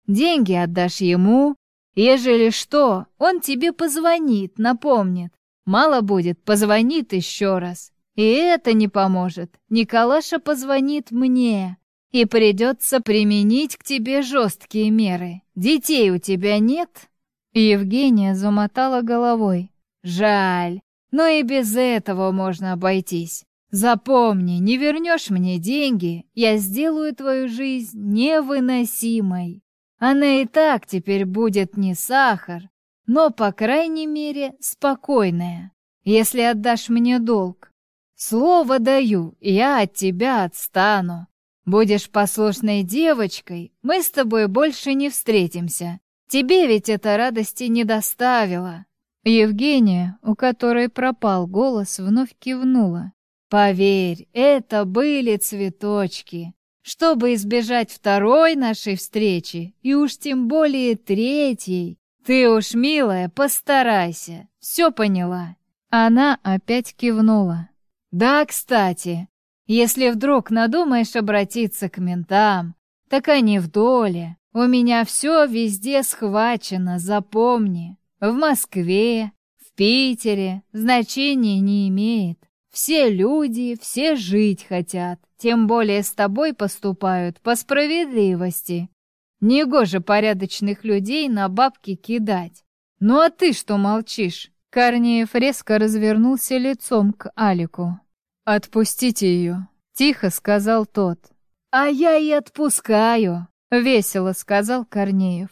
Деньги отдашь ему, ежели что, он тебе позвонит, напомнит. Мало будет, позвонит еще раз. И это не поможет. Николаша позвонит мне. И придется применить к тебе жесткие меры. Детей у тебя нет?» Евгения замотала головой. «Жаль. Но и без этого можно обойтись. Запомни, не вернешь мне деньги, я сделаю твою жизнь невыносимой. Она и так теперь будет не сахар, но, по крайней мере, спокойная, если отдашь мне долг. Слово даю, я от тебя отстану. Будешь послушной девочкой, мы с тобой больше не встретимся. Тебе ведь это радости не доставило». Евгения, у которой пропал голос, вновь кивнула. «Поверь, это были цветочки. Чтобы избежать второй нашей встречи, и уж тем более третьей, «Ты уж, милая, постарайся, все поняла». Она опять кивнула. «Да, кстати, если вдруг надумаешь обратиться к ментам, так они в доле. У меня все везде схвачено, запомни. В Москве, в Питере, значения не имеет. Все люди, все жить хотят, тем более с тобой поступают по справедливости. Негоже порядочных людей на бабки кидать. Ну а ты что молчишь? Корнеев резко развернулся лицом к Алику. «Отпустите ее», — тихо сказал тот. «А я и отпускаю», — весело сказал Корнеев.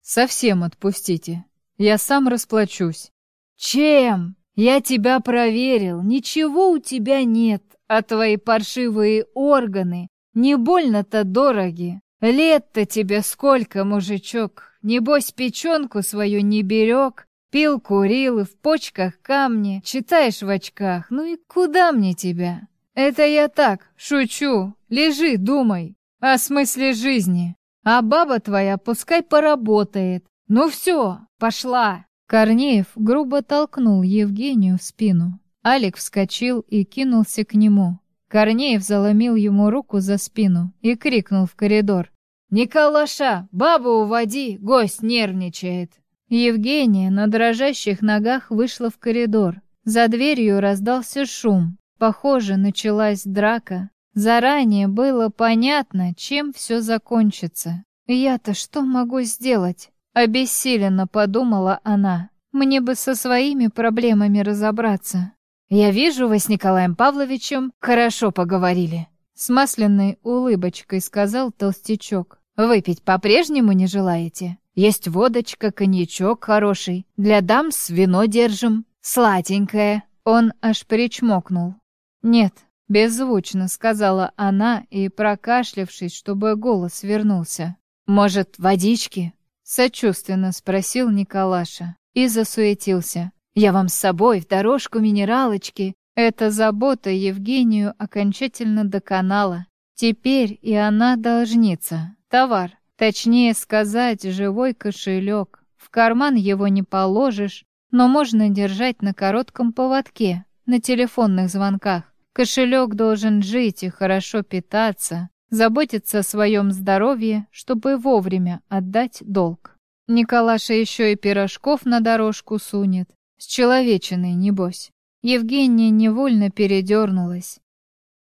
«Совсем отпустите. Я сам расплачусь». «Чем?» Я тебя проверил, ничего у тебя нет, а твои паршивые органы не больно-то дороги. Лет-то тебе сколько, мужичок? Небось, печенку свою не берег, пил, курил и в почках камни, читаешь в очках. Ну и куда мне тебя? Это я так, шучу. Лежи, думай о смысле жизни. А баба твоя пускай поработает. Ну все, пошла. Корнеев грубо толкнул Евгению в спину. Алик вскочил и кинулся к нему. Корнеев заломил ему руку за спину и крикнул в коридор. «Николаша, бабу уводи, гость нервничает!» Евгения на дрожащих ногах вышла в коридор. За дверью раздался шум. Похоже, началась драка. Заранее было понятно, чем все закончится. «Я-то что могу сделать?» Обессиленно подумала она. Мне бы со своими проблемами разобраться. Я вижу, вы с Николаем Павловичем хорошо поговорили. С масляной улыбочкой сказал толстячок. Выпить по-прежнему не желаете? Есть водочка, коньячок хороший. Для дам с вино держим. Сладенькое. Он аж причмокнул. Нет, беззвучно сказала она и, прокашлявшись, чтобы голос вернулся. Может, водички? Сочувственно спросил Николаша и засуетился. «Я вам с собой в дорожку минералочки». Эта забота Евгению окончательно доконала. Теперь и она должница. Товар, точнее сказать, живой кошелек. В карман его не положишь, но можно держать на коротком поводке, на телефонных звонках. Кошелек должен жить и хорошо питаться, заботиться о своем здоровье, чтобы вовремя отдать долг. Николаша еще и пирожков на дорожку сунет. С человечиной, небось. Евгения невольно передернулась.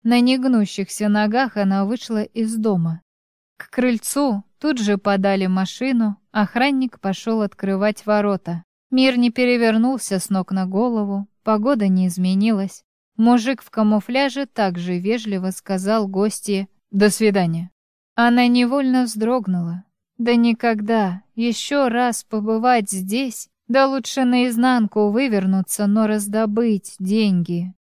На негнущихся ногах она вышла из дома. К крыльцу тут же подали машину, охранник пошел открывать ворота. Мир не перевернулся с ног на голову, погода не изменилась. Мужик в камуфляже также вежливо сказал гостье «До свидания». Она невольно вздрогнула. Да никогда, еще раз побывать здесь, да лучше наизнанку вывернуться, но раздобыть деньги.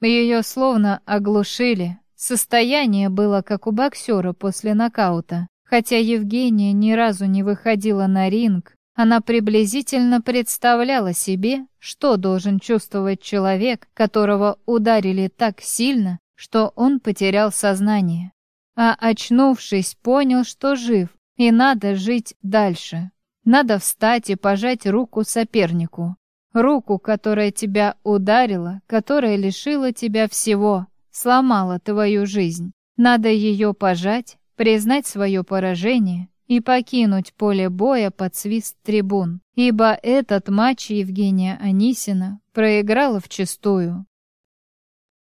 Ее словно оглушили. Состояние было как у боксера после нокаута. Хотя Евгения ни разу не выходила на ринг, она приблизительно представляла себе, что должен чувствовать человек, которого ударили так сильно, что он потерял сознание а очнувшись, понял, что жив, и надо жить дальше. Надо встать и пожать руку сопернику. Руку, которая тебя ударила, которая лишила тебя всего, сломала твою жизнь. Надо ее пожать, признать свое поражение и покинуть поле боя под свист трибун, ибо этот матч Евгения Анисина проиграла вчистую.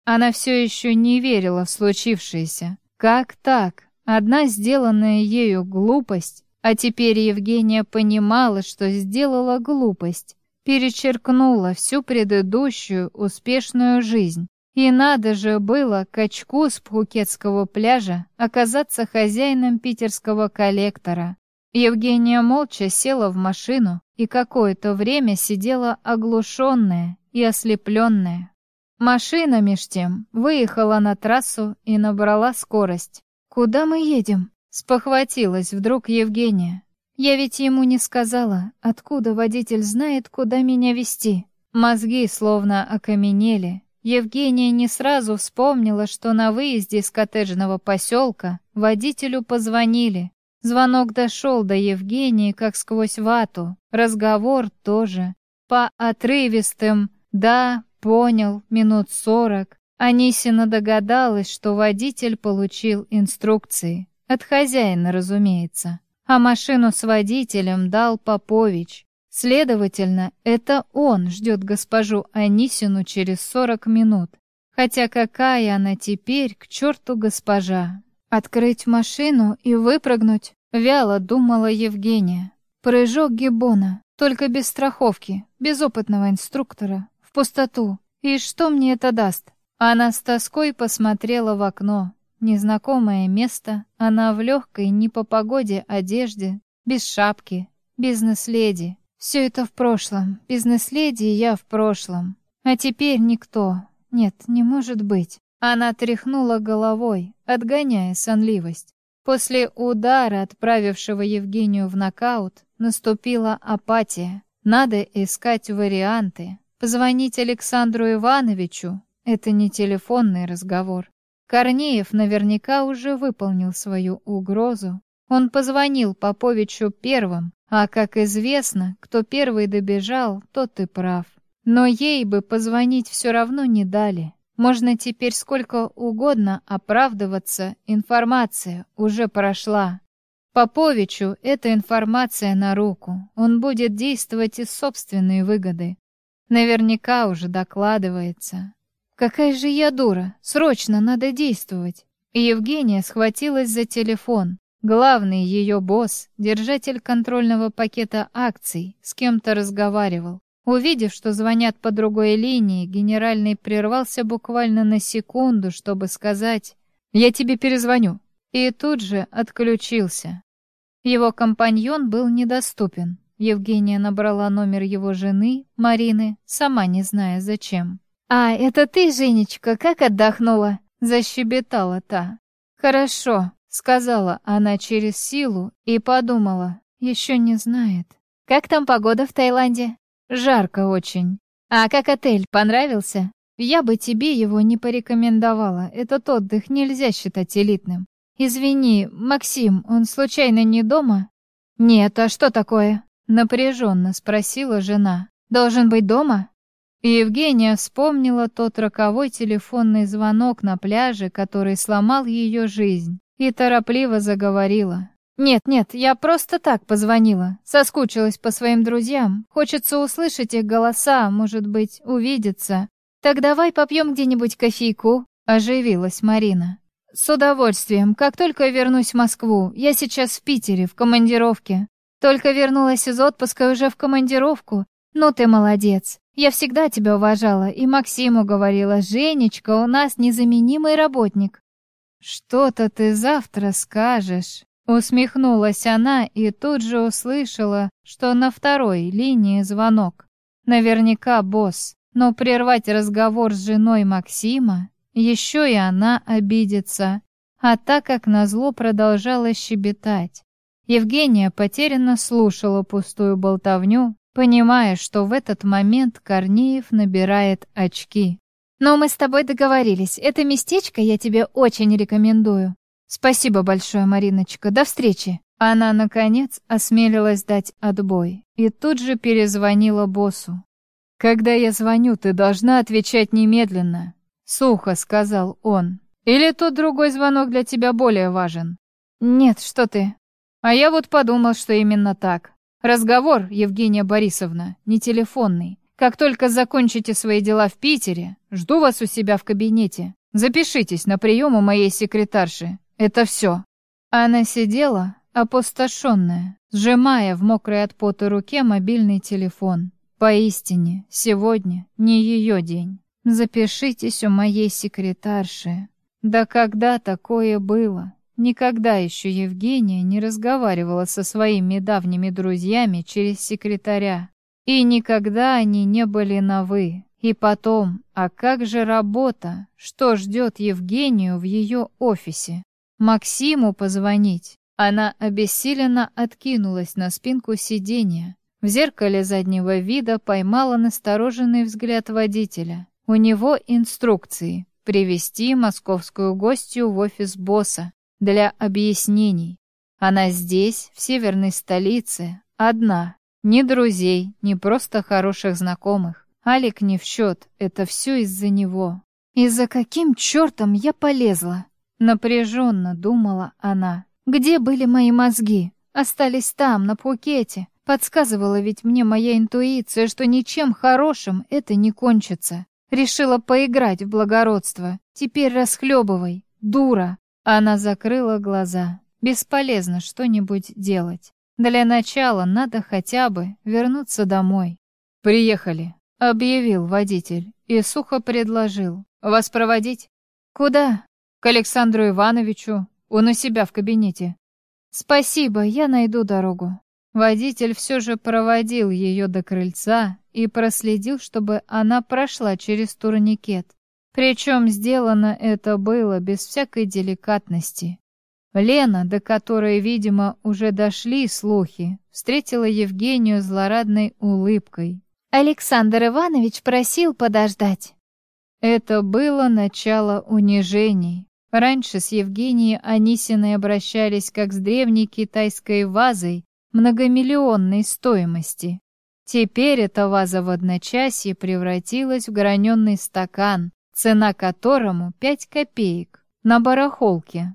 Она все еще не верила в случившееся, как так? Одна сделанная ею глупость, а теперь Евгения понимала, что сделала глупость, перечеркнула всю предыдущую успешную жизнь. И надо же было качку с Пхукетского пляжа оказаться хозяином питерского коллектора. Евгения молча села в машину и какое-то время сидела оглушенная и ослепленная. Машина меж тем выехала на трассу и набрала скорость. «Куда мы едем?» — спохватилась вдруг Евгения. «Я ведь ему не сказала, откуда водитель знает, куда меня вести». Мозги словно окаменели. Евгения не сразу вспомнила, что на выезде из коттеджного поселка водителю позвонили. Звонок дошел до Евгении как сквозь вату. Разговор тоже. По отрывистым «да», Понял, минут сорок. Анисина догадалась, что водитель получил инструкции. От хозяина, разумеется. А машину с водителем дал Попович. Следовательно, это он ждет госпожу Анисину через сорок минут. Хотя какая она теперь к черту госпожа? Открыть машину и выпрыгнуть? Вяло думала Евгения. Прыжок гибона, только без страховки, без опытного инструктора, в пустоту. И что мне это даст? Она с тоской посмотрела в окно. Незнакомое место, она в легкой, не по погоде одежде, без шапки, бизнес-леди. Все это в прошлом, бизнес-леди я в прошлом. А теперь никто. Нет, не может быть. Она тряхнула головой, отгоняя сонливость. После удара, отправившего Евгению в нокаут, наступила апатия. Надо искать варианты. Позвонить Александру Ивановичу — это не телефонный разговор. Корнеев наверняка уже выполнил свою угрозу. Он позвонил Поповичу первым, а, как известно, кто первый добежал, тот и прав. Но ей бы позвонить все равно не дали. Можно теперь сколько угодно оправдываться, информация уже прошла. Поповичу эта информация на руку, он будет действовать из собственной выгоды. Наверняка уже докладывается. Какая же я дура, срочно надо действовать. Евгения схватилась за телефон. Главный ее босс, держатель контрольного пакета акций, с кем-то разговаривал. Увидев, что звонят по другой линии, генеральный прервался буквально на секунду, чтобы сказать «Я тебе перезвоню», и тут же отключился. Его компаньон был недоступен. Евгения набрала номер его жены, Марины, сама не зная зачем. «А, это ты, Женечка, как отдохнула?» — защебетала та. «Хорошо», — сказала она через силу и подумала, еще не знает. «Как там погода в Таиланде?» Жарко очень. А как отель, понравился? Я бы тебе его не порекомендовала. Этот отдых нельзя считать элитным. Извини, Максим, он случайно не дома? Нет, а что такое? Напряженно спросила жена. Должен быть дома? Евгения вспомнила тот роковой телефонный звонок на пляже, который сломал ее жизнь, и торопливо заговорила. «Нет, нет, я просто так позвонила. Соскучилась по своим друзьям. Хочется услышать их голоса, может быть, увидеться. Так давай попьем где-нибудь кофейку», — оживилась Марина. «С удовольствием. Как только вернусь в Москву. Я сейчас в Питере, в командировке. Только вернулась из отпуска уже в командировку. Ну ты молодец. Я всегда тебя уважала, и Максиму говорила, Женечка у нас незаменимый работник». «Что-то ты завтра скажешь», Усмехнулась она и тут же услышала, что на второй линии звонок. Наверняка босс, но прервать разговор с женой Максима, еще и она обидится. А так как назло продолжала щебетать. Евгения потерянно слушала пустую болтовню, понимая, что в этот момент Корнеев набирает очки. «Но мы с тобой договорились, это местечко я тебе очень рекомендую. «Спасибо большое, Мариночка. До встречи!» Она, наконец, осмелилась дать отбой и тут же перезвонила боссу. «Когда я звоню, ты должна отвечать немедленно», — сухо сказал он. «Или тот другой звонок для тебя более важен?» «Нет, что ты». «А я вот подумал, что именно так. Разговор, Евгения Борисовна, не телефонный. Как только закончите свои дела в Питере, жду вас у себя в кабинете. Запишитесь на прием у моей секретарши. Это все. Она сидела, опустошенная, сжимая в мокрой от пота руке мобильный телефон. Поистине, сегодня не ее день. Запишитесь у моей секретарши. Да когда такое было? Никогда еще Евгения не разговаривала со своими давними друзьями через секретаря. И никогда они не были на «вы». И потом, а как же работа? Что ждет Евгению в ее офисе? Максиму позвонить. Она обессиленно откинулась на спинку сиденья. В зеркале заднего вида поймала настороженный взгляд водителя. У него инструкции привести московскую гостью в офис босса для объяснений. Она здесь, в северной столице, одна. Ни друзей, ни просто хороших знакомых. Алик не в счет, это все из-за него. И за каким чертом я полезла? Напряженно думала она. Где были мои мозги? Остались там, на Пхукете. Подсказывала ведь мне моя интуиция, что ничем хорошим это не кончится. Решила поиграть в благородство. Теперь расхлебывай, дура. Она закрыла глаза. Бесполезно что-нибудь делать. Для начала надо хотя бы вернуться домой. «Приехали», — объявил водитель и сухо предложил. «Вас проводить?» «Куда?» «К Александру Ивановичу. Он у себя в кабинете». «Спасибо, я найду дорогу». Водитель все же проводил ее до крыльца и проследил, чтобы она прошла через турникет. Причем сделано это было без всякой деликатности. Лена, до которой, видимо, уже дошли слухи, встретила Евгению злорадной улыбкой. «Александр Иванович просил подождать». Это было начало унижений. Раньше с Евгенией Анисиной обращались как с древней китайской вазой многомиллионной стоимости. Теперь эта ваза в одночасье превратилась в граненый стакан, цена которому 5 копеек на барахолке.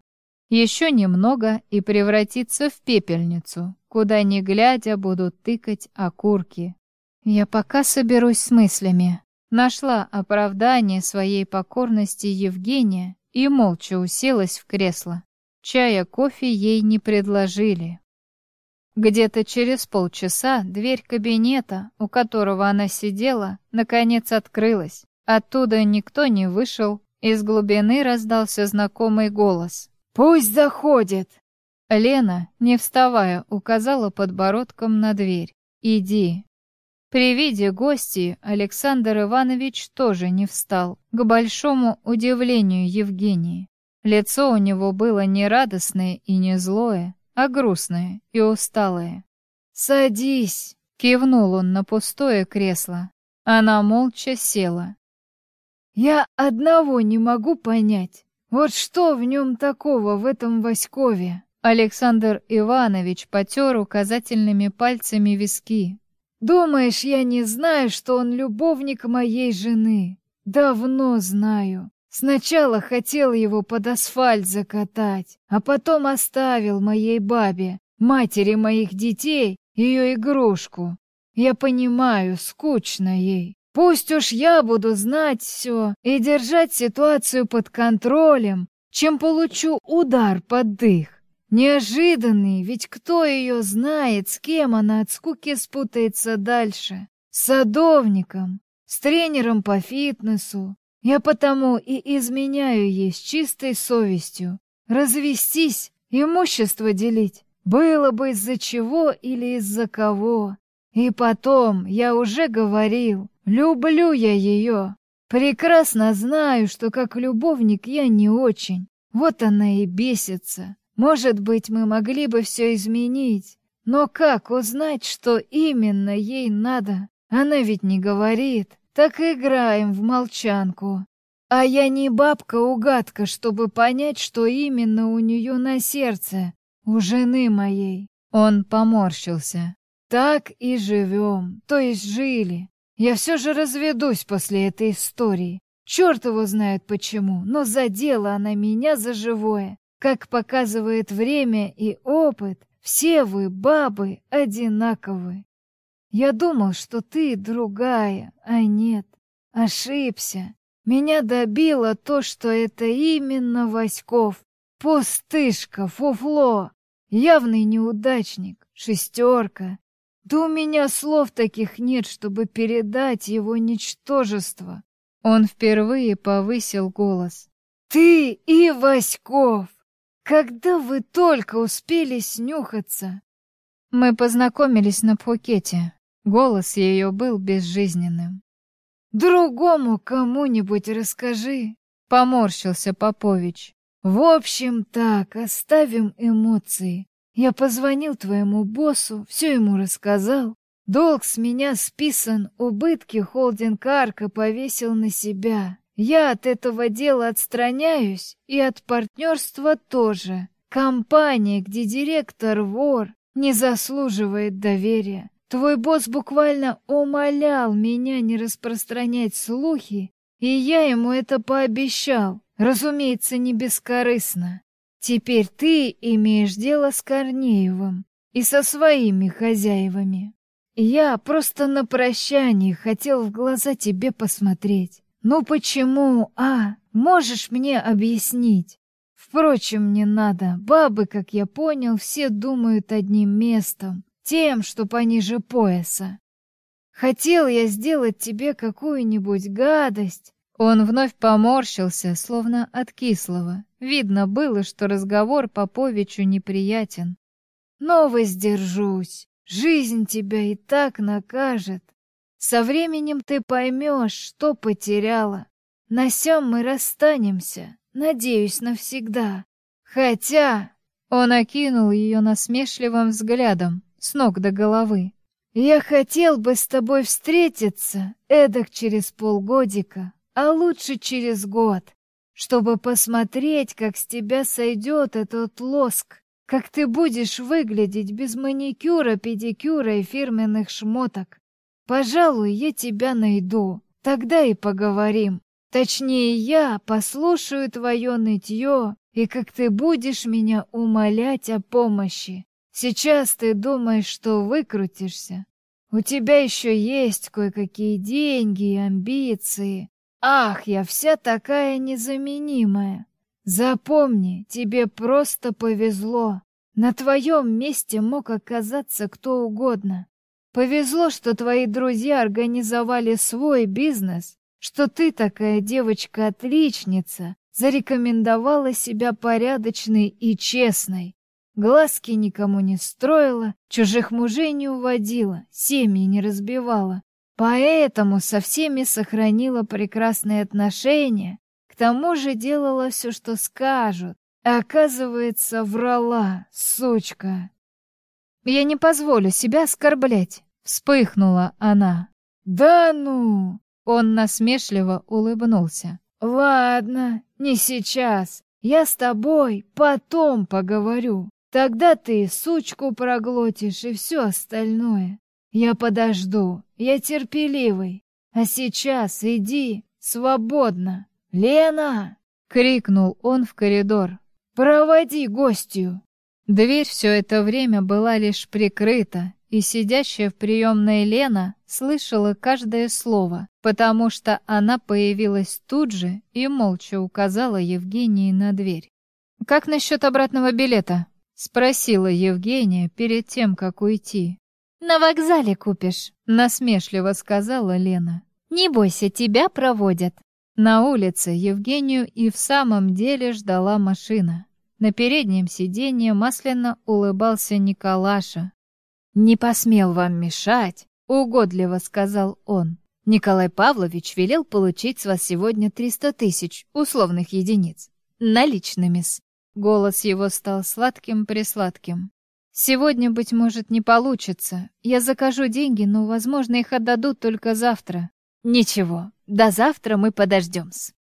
Еще немного и превратится в пепельницу, куда не глядя будут тыкать окурки. Я пока соберусь с мыслями. Нашла оправдание своей покорности Евгения и молча уселась в кресло. Чая, кофе ей не предложили. Где-то через полчаса дверь кабинета, у которого она сидела, наконец открылась. Оттуда никто не вышел, из глубины раздался знакомый голос. «Пусть заходит!» Лена, не вставая, указала подбородком на дверь. «Иди». При виде гостей Александр Иванович тоже не встал, к большому удивлению Евгении. Лицо у него было не радостное и не злое, а грустное и усталое. «Садись!» — кивнул он на пустое кресло. Она молча села. «Я одного не могу понять. Вот что в нем такого, в этом Васькове?» Александр Иванович потер указательными пальцами виски. «Думаешь, я не знаю, что он любовник моей жены? Давно знаю. Сначала хотел его под асфальт закатать, а потом оставил моей бабе, матери моих детей, ее игрушку. Я понимаю, скучно ей. Пусть уж я буду знать все и держать ситуацию под контролем, чем получу удар под дых. Неожиданный, ведь кто ее знает, с кем она от скуки спутается дальше? С садовником, с тренером по фитнесу. Я потому и изменяю ей с чистой совестью. Развестись, имущество делить. Было бы из-за чего или из-за кого. И потом, я уже говорил, Люблю я ее. Прекрасно знаю, что как любовник я не очень. Вот она и бесится. Может быть, мы могли бы все изменить. Но как узнать, что именно ей надо? Она ведь не говорит. Так играем в молчанку. А я не бабка-угадка, чтобы понять, что именно у нее на сердце, у жены моей. Он поморщился. Так и живем, то есть жили. Я все же разведусь после этой истории. Черт его знает почему, но задела она меня за живое. Как показывает время и опыт, все вы, бабы, одинаковы. Я думал, что ты другая, а нет. Ошибся. Меня добило то, что это именно Васьков. Пустышка, фуфло, явный неудачник, шестерка, да у меня слов таких нет, чтобы передать его ничтожество. Он впервые повысил голос. Ты и Васьков! Когда вы только успели снюхаться? Мы познакомились на Пхукете. Голос ее был безжизненным. Другому кому-нибудь расскажи. Поморщился Попович. В общем так, оставим эмоции. Я позвонил твоему боссу, все ему рассказал. Долг с меня списан, убытки холдинг Арка повесил на себя. Я от этого дела отстраняюсь и от партнерства тоже. Компания, где директор вор, не заслуживает доверия. Твой босс буквально умолял меня не распространять слухи, и я ему это пообещал, разумеется, не бескорыстно. Теперь ты имеешь дело с Корнеевым. и со своими хозяевами. Я просто на прощании хотел в глаза тебе посмотреть. Ну почему, а? Можешь мне объяснить? Впрочем, не надо. Бабы, как я понял, все думают одним местом, тем, что пониже пояса. Хотел я сделать тебе какую-нибудь гадость. Он вновь поморщился, словно от кислого. Видно было, что разговор Поповичу неприятен. Но воздержусь. Жизнь тебя и так накажет. Со временем ты поймешь, что потеряла. На сём мы расстанемся, надеюсь, навсегда. Хотя...» Он окинул ее насмешливым взглядом, с ног до головы. «Я хотел бы с тобой встретиться эдак через полгодика, а лучше через год, чтобы посмотреть, как с тебя сойдет этот лоск, как ты будешь выглядеть без маникюра, педикюра и фирменных шмоток. Пожалуй, я тебя найду, тогда и поговорим. Точнее, я послушаю твое нытье, и как ты будешь меня умолять о помощи. Сейчас ты думаешь, что выкрутишься. У тебя еще есть кое-какие деньги и амбиции. Ах, я вся такая незаменимая. Запомни, тебе просто повезло. На твоем месте мог оказаться кто угодно. Повезло, что твои друзья организовали свой бизнес, что ты такая девочка-отличница, зарекомендовала себя порядочной и честной. Глазки никому не строила, чужих мужей не уводила, семьи не разбивала. Поэтому со всеми сохранила прекрасные отношения, к тому же делала все, что скажут. Оказывается, врала, сучка. «Я не позволю себя оскорблять», — вспыхнула она. «Да ну!» Он насмешливо улыбнулся. «Ладно, не сейчас. Я с тобой потом поговорю. Тогда ты сучку проглотишь и все остальное. Я подожду, я терпеливый. А сейчас иди свободно. Лена!» — крикнул он в коридор. «Проводи гостью!» Дверь все это время была лишь прикрыта, и сидящая в приемной Лена слышала каждое слово, потому что она появилась тут же и молча указала Евгении на дверь. «Как насчет обратного билета?» — спросила Евгения перед тем, как уйти. «На вокзале купишь», — насмешливо сказала Лена. «Не бойся, тебя проводят». На улице Евгению и в самом деле ждала машина. На переднем сиденье масляно улыбался Николаша, «Не посмел вам мешать», — угодливо сказал он. «Николай Павлович велел получить с вас сегодня триста тысяч условных единиц. Наличными-с». Голос его стал сладким-присладким. «Сегодня, быть может, не получится. Я закажу деньги, но, возможно, их отдадут только завтра». «Ничего, до завтра мы подождем-с».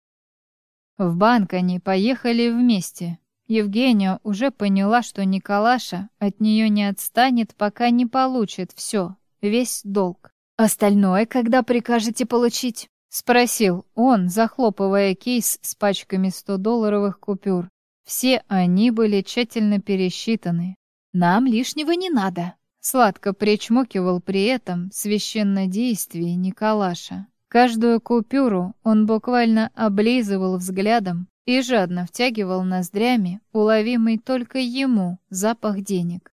В банк они поехали вместе. Евгения уже поняла, что Николаша от нее не отстанет, пока не получит все, весь долг. «Остальное когда прикажете получить?» — спросил он, захлопывая кейс с пачками 100-долларовых купюр. Все они были тщательно пересчитаны. «Нам лишнего не надо», — сладко причмокивал при этом священнодействие Николаша. Каждую купюру он буквально облизывал взглядом, и жадно втягивал ноздрями, уловимый только ему, запах денег.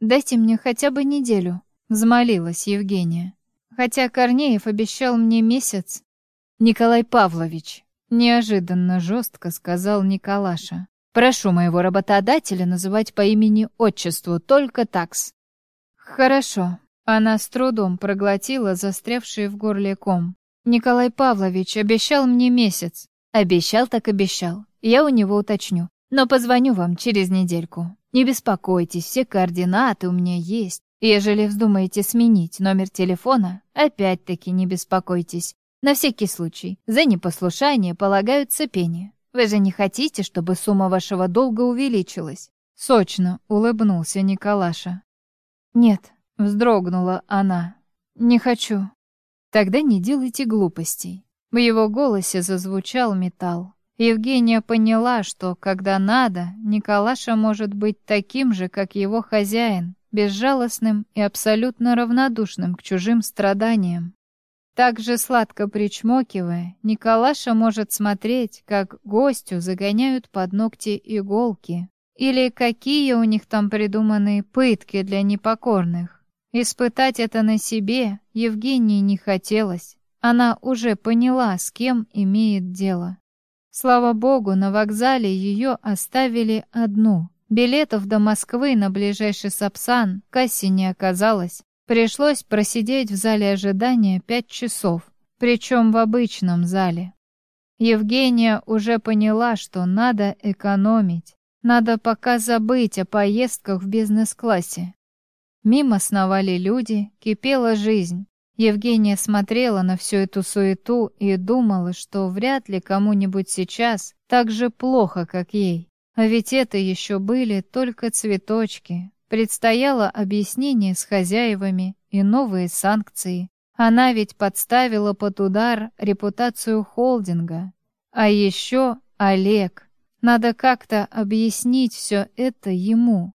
«Дайте мне хотя бы неделю», — взмолилась Евгения. «Хотя Корнеев обещал мне месяц». «Николай Павлович», — неожиданно жестко сказал Николаша. «Прошу моего работодателя называть по имени-отчеству только такс». «Хорошо». Она с трудом проглотила застрявший в горле ком. «Николай Павлович обещал мне месяц. Обещал так обещал. Я у него уточню. Но позвоню вам через недельку. Не беспокойтесь, все координаты у меня есть. Ежели вздумаете сменить номер телефона, опять-таки не беспокойтесь. На всякий случай, за непослушание полагаются пени. Вы же не хотите, чтобы сумма вашего долга увеличилась?» Сочно улыбнулся Николаша. «Нет», — вздрогнула она. «Не хочу». «Тогда не делайте глупостей. В его голосе зазвучал металл. Евгения поняла, что, когда надо, Николаша может быть таким же, как его хозяин, безжалостным и абсолютно равнодушным к чужим страданиям. Так же сладко причмокивая, Николаша может смотреть, как гостю загоняют под ногти иголки, или какие у них там придуманы пытки для непокорных. Испытать это на себе Евгении не хотелось. Она уже поняла, с кем имеет дело. Слава богу, на вокзале ее оставили одну. Билетов до Москвы на ближайший Сапсан в кассе не оказалось. Пришлось просидеть в зале ожидания пять часов, причем в обычном зале. Евгения уже поняла, что надо экономить. Надо пока забыть о поездках в бизнес-классе. Мимо сновали люди, кипела жизнь. Евгения смотрела на всю эту суету и думала, что вряд ли кому-нибудь сейчас так же плохо, как ей. А ведь это еще были только цветочки, Предстояло объяснение с хозяевами и новые санкции. Она ведь подставила под удар репутацию холдинга. А еще Олег. Надо как-то объяснить все это ему.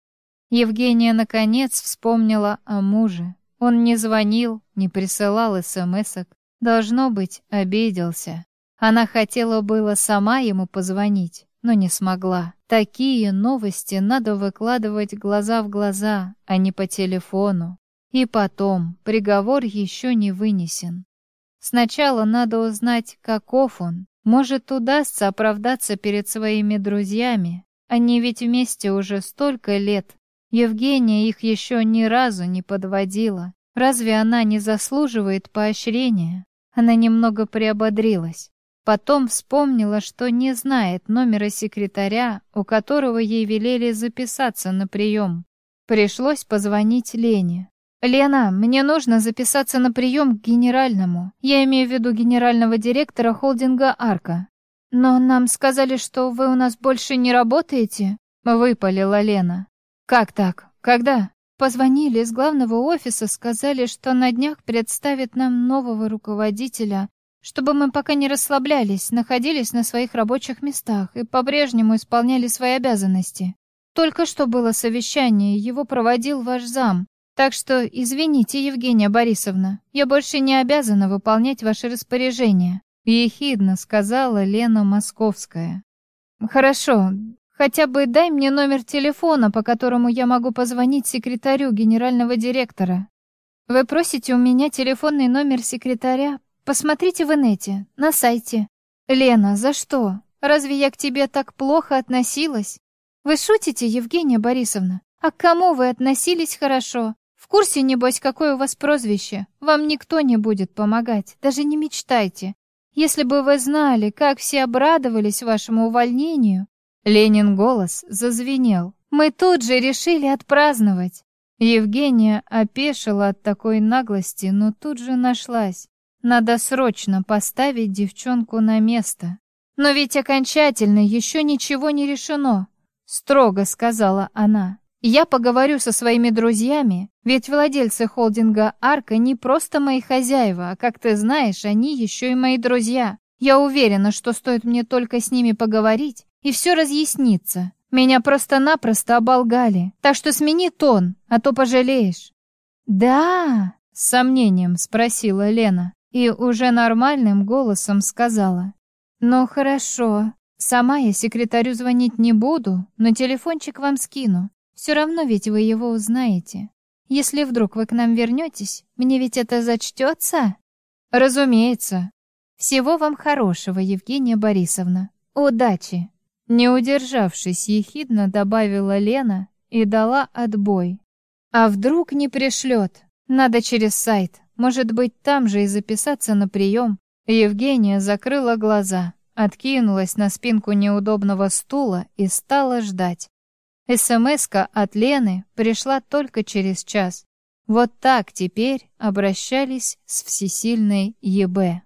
Евгения наконец вспомнила о муже. Он не звонил, не присылал смс-ок. Должно быть, обиделся. Она хотела было сама ему позвонить, но не смогла. Такие новости надо выкладывать глаза в глаза, а не по телефону. И потом, приговор еще не вынесен. Сначала надо узнать, каков он. Может, удастся оправдаться перед своими друзьями. Они ведь вместе уже столько лет. Евгения их еще ни разу не подводила. Разве она не заслуживает поощрения? Она немного приободрилась. Потом вспомнила, что не знает номера секретаря, у которого ей велели записаться на прием. Пришлось позвонить Лене. «Лена, мне нужно записаться на прием к генеральному. Я имею в виду генерального директора холдинга «Арка». Но нам сказали, что вы у нас больше не работаете?» — выпалила Лена. «Как так? Когда?» Позвонили из главного офиса, сказали, что на днях представят нам нового руководителя, чтобы мы пока не расслаблялись, находились на своих рабочих местах и по-прежнему исполняли свои обязанности. Только что было совещание, его проводил ваш зам. Так что извините, Евгения Борисовна, я больше не обязана выполнять ваши распоряжения, ехидно сказала Лена Московская. Хорошо, хотя бы дай мне номер телефона, по которому я могу позвонить секретарю генерального директора. Вы просите у меня телефонный номер секретаря, Посмотрите в инете, на сайте. Лена, за что? Разве я к тебе так плохо относилась? Вы шутите, Евгения Борисовна? А к кому вы относились хорошо? В курсе, небось, какое у вас прозвище? Вам никто не будет помогать, даже не мечтайте. Если бы вы знали, как все обрадовались вашему увольнению. Ленин голос зазвенел. Мы тут же решили отпраздновать. Евгения опешила от такой наглости, но тут же нашлась. Надо срочно поставить девчонку на место. Но ведь окончательно еще ничего не решено, строго сказала она. Я поговорю со своими друзьями, ведь владельцы холдинга Арка не просто мои хозяева, а, как ты знаешь, они еще и мои друзья. Я уверена, что стоит мне только с ними поговорить, и все разъяснится. Меня просто-напросто оболгали, так что смени тон, а то пожалеешь». «Да?» — с сомнением спросила Лена и уже нормальным голосом сказала. «Ну хорошо, сама я секретарю звонить не буду, но телефончик вам скину. Все равно ведь вы его узнаете. Если вдруг вы к нам вернетесь, мне ведь это зачтется?» «Разумеется». «Всего вам хорошего, Евгения Борисовна. Удачи!» Не удержавшись, ехидно добавила Лена и дала отбой. «А вдруг не пришлет? Надо через сайт. Может быть, там же и записаться на прием. Евгения закрыла глаза, откинулась на спинку неудобного стула и стала ждать. СМСка от Лены пришла только через час. Вот так теперь обращались с всесильной ЕБ.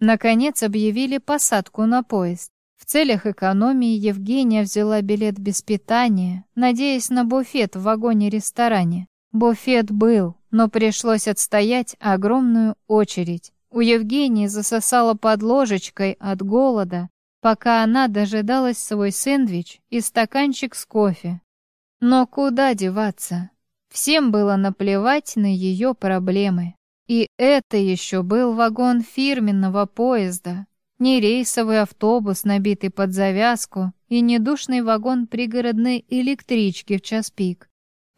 Наконец объявили посадку на поезд. В целях экономии Евгения взяла билет без питания, надеясь на буфет в вагоне-ресторане. Буфет был, но пришлось отстоять огромную очередь. У Евгении засосала под ложечкой от голода, пока она дожидалась свой сэндвич и стаканчик с кофе. Но куда деваться? Всем было наплевать на ее проблемы. И это еще был вагон фирменного поезда, не рейсовый автобус, набитый под завязку, и не душный вагон пригородной электрички в час пик.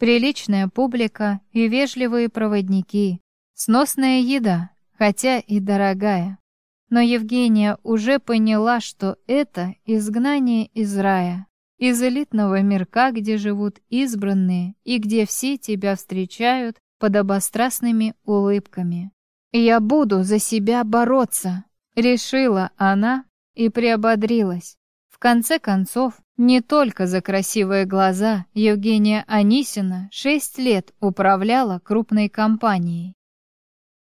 Приличная публика и вежливые проводники, сносная еда, хотя и дорогая. Но Евгения уже поняла, что это изгнание из рая, из элитного мирка, где живут избранные и где все тебя встречают под обострастными улыбками. «Я буду за себя бороться», — решила она и приободрилась. В конце концов, не только за красивые глаза Евгения Анисина шесть лет управляла крупной компанией.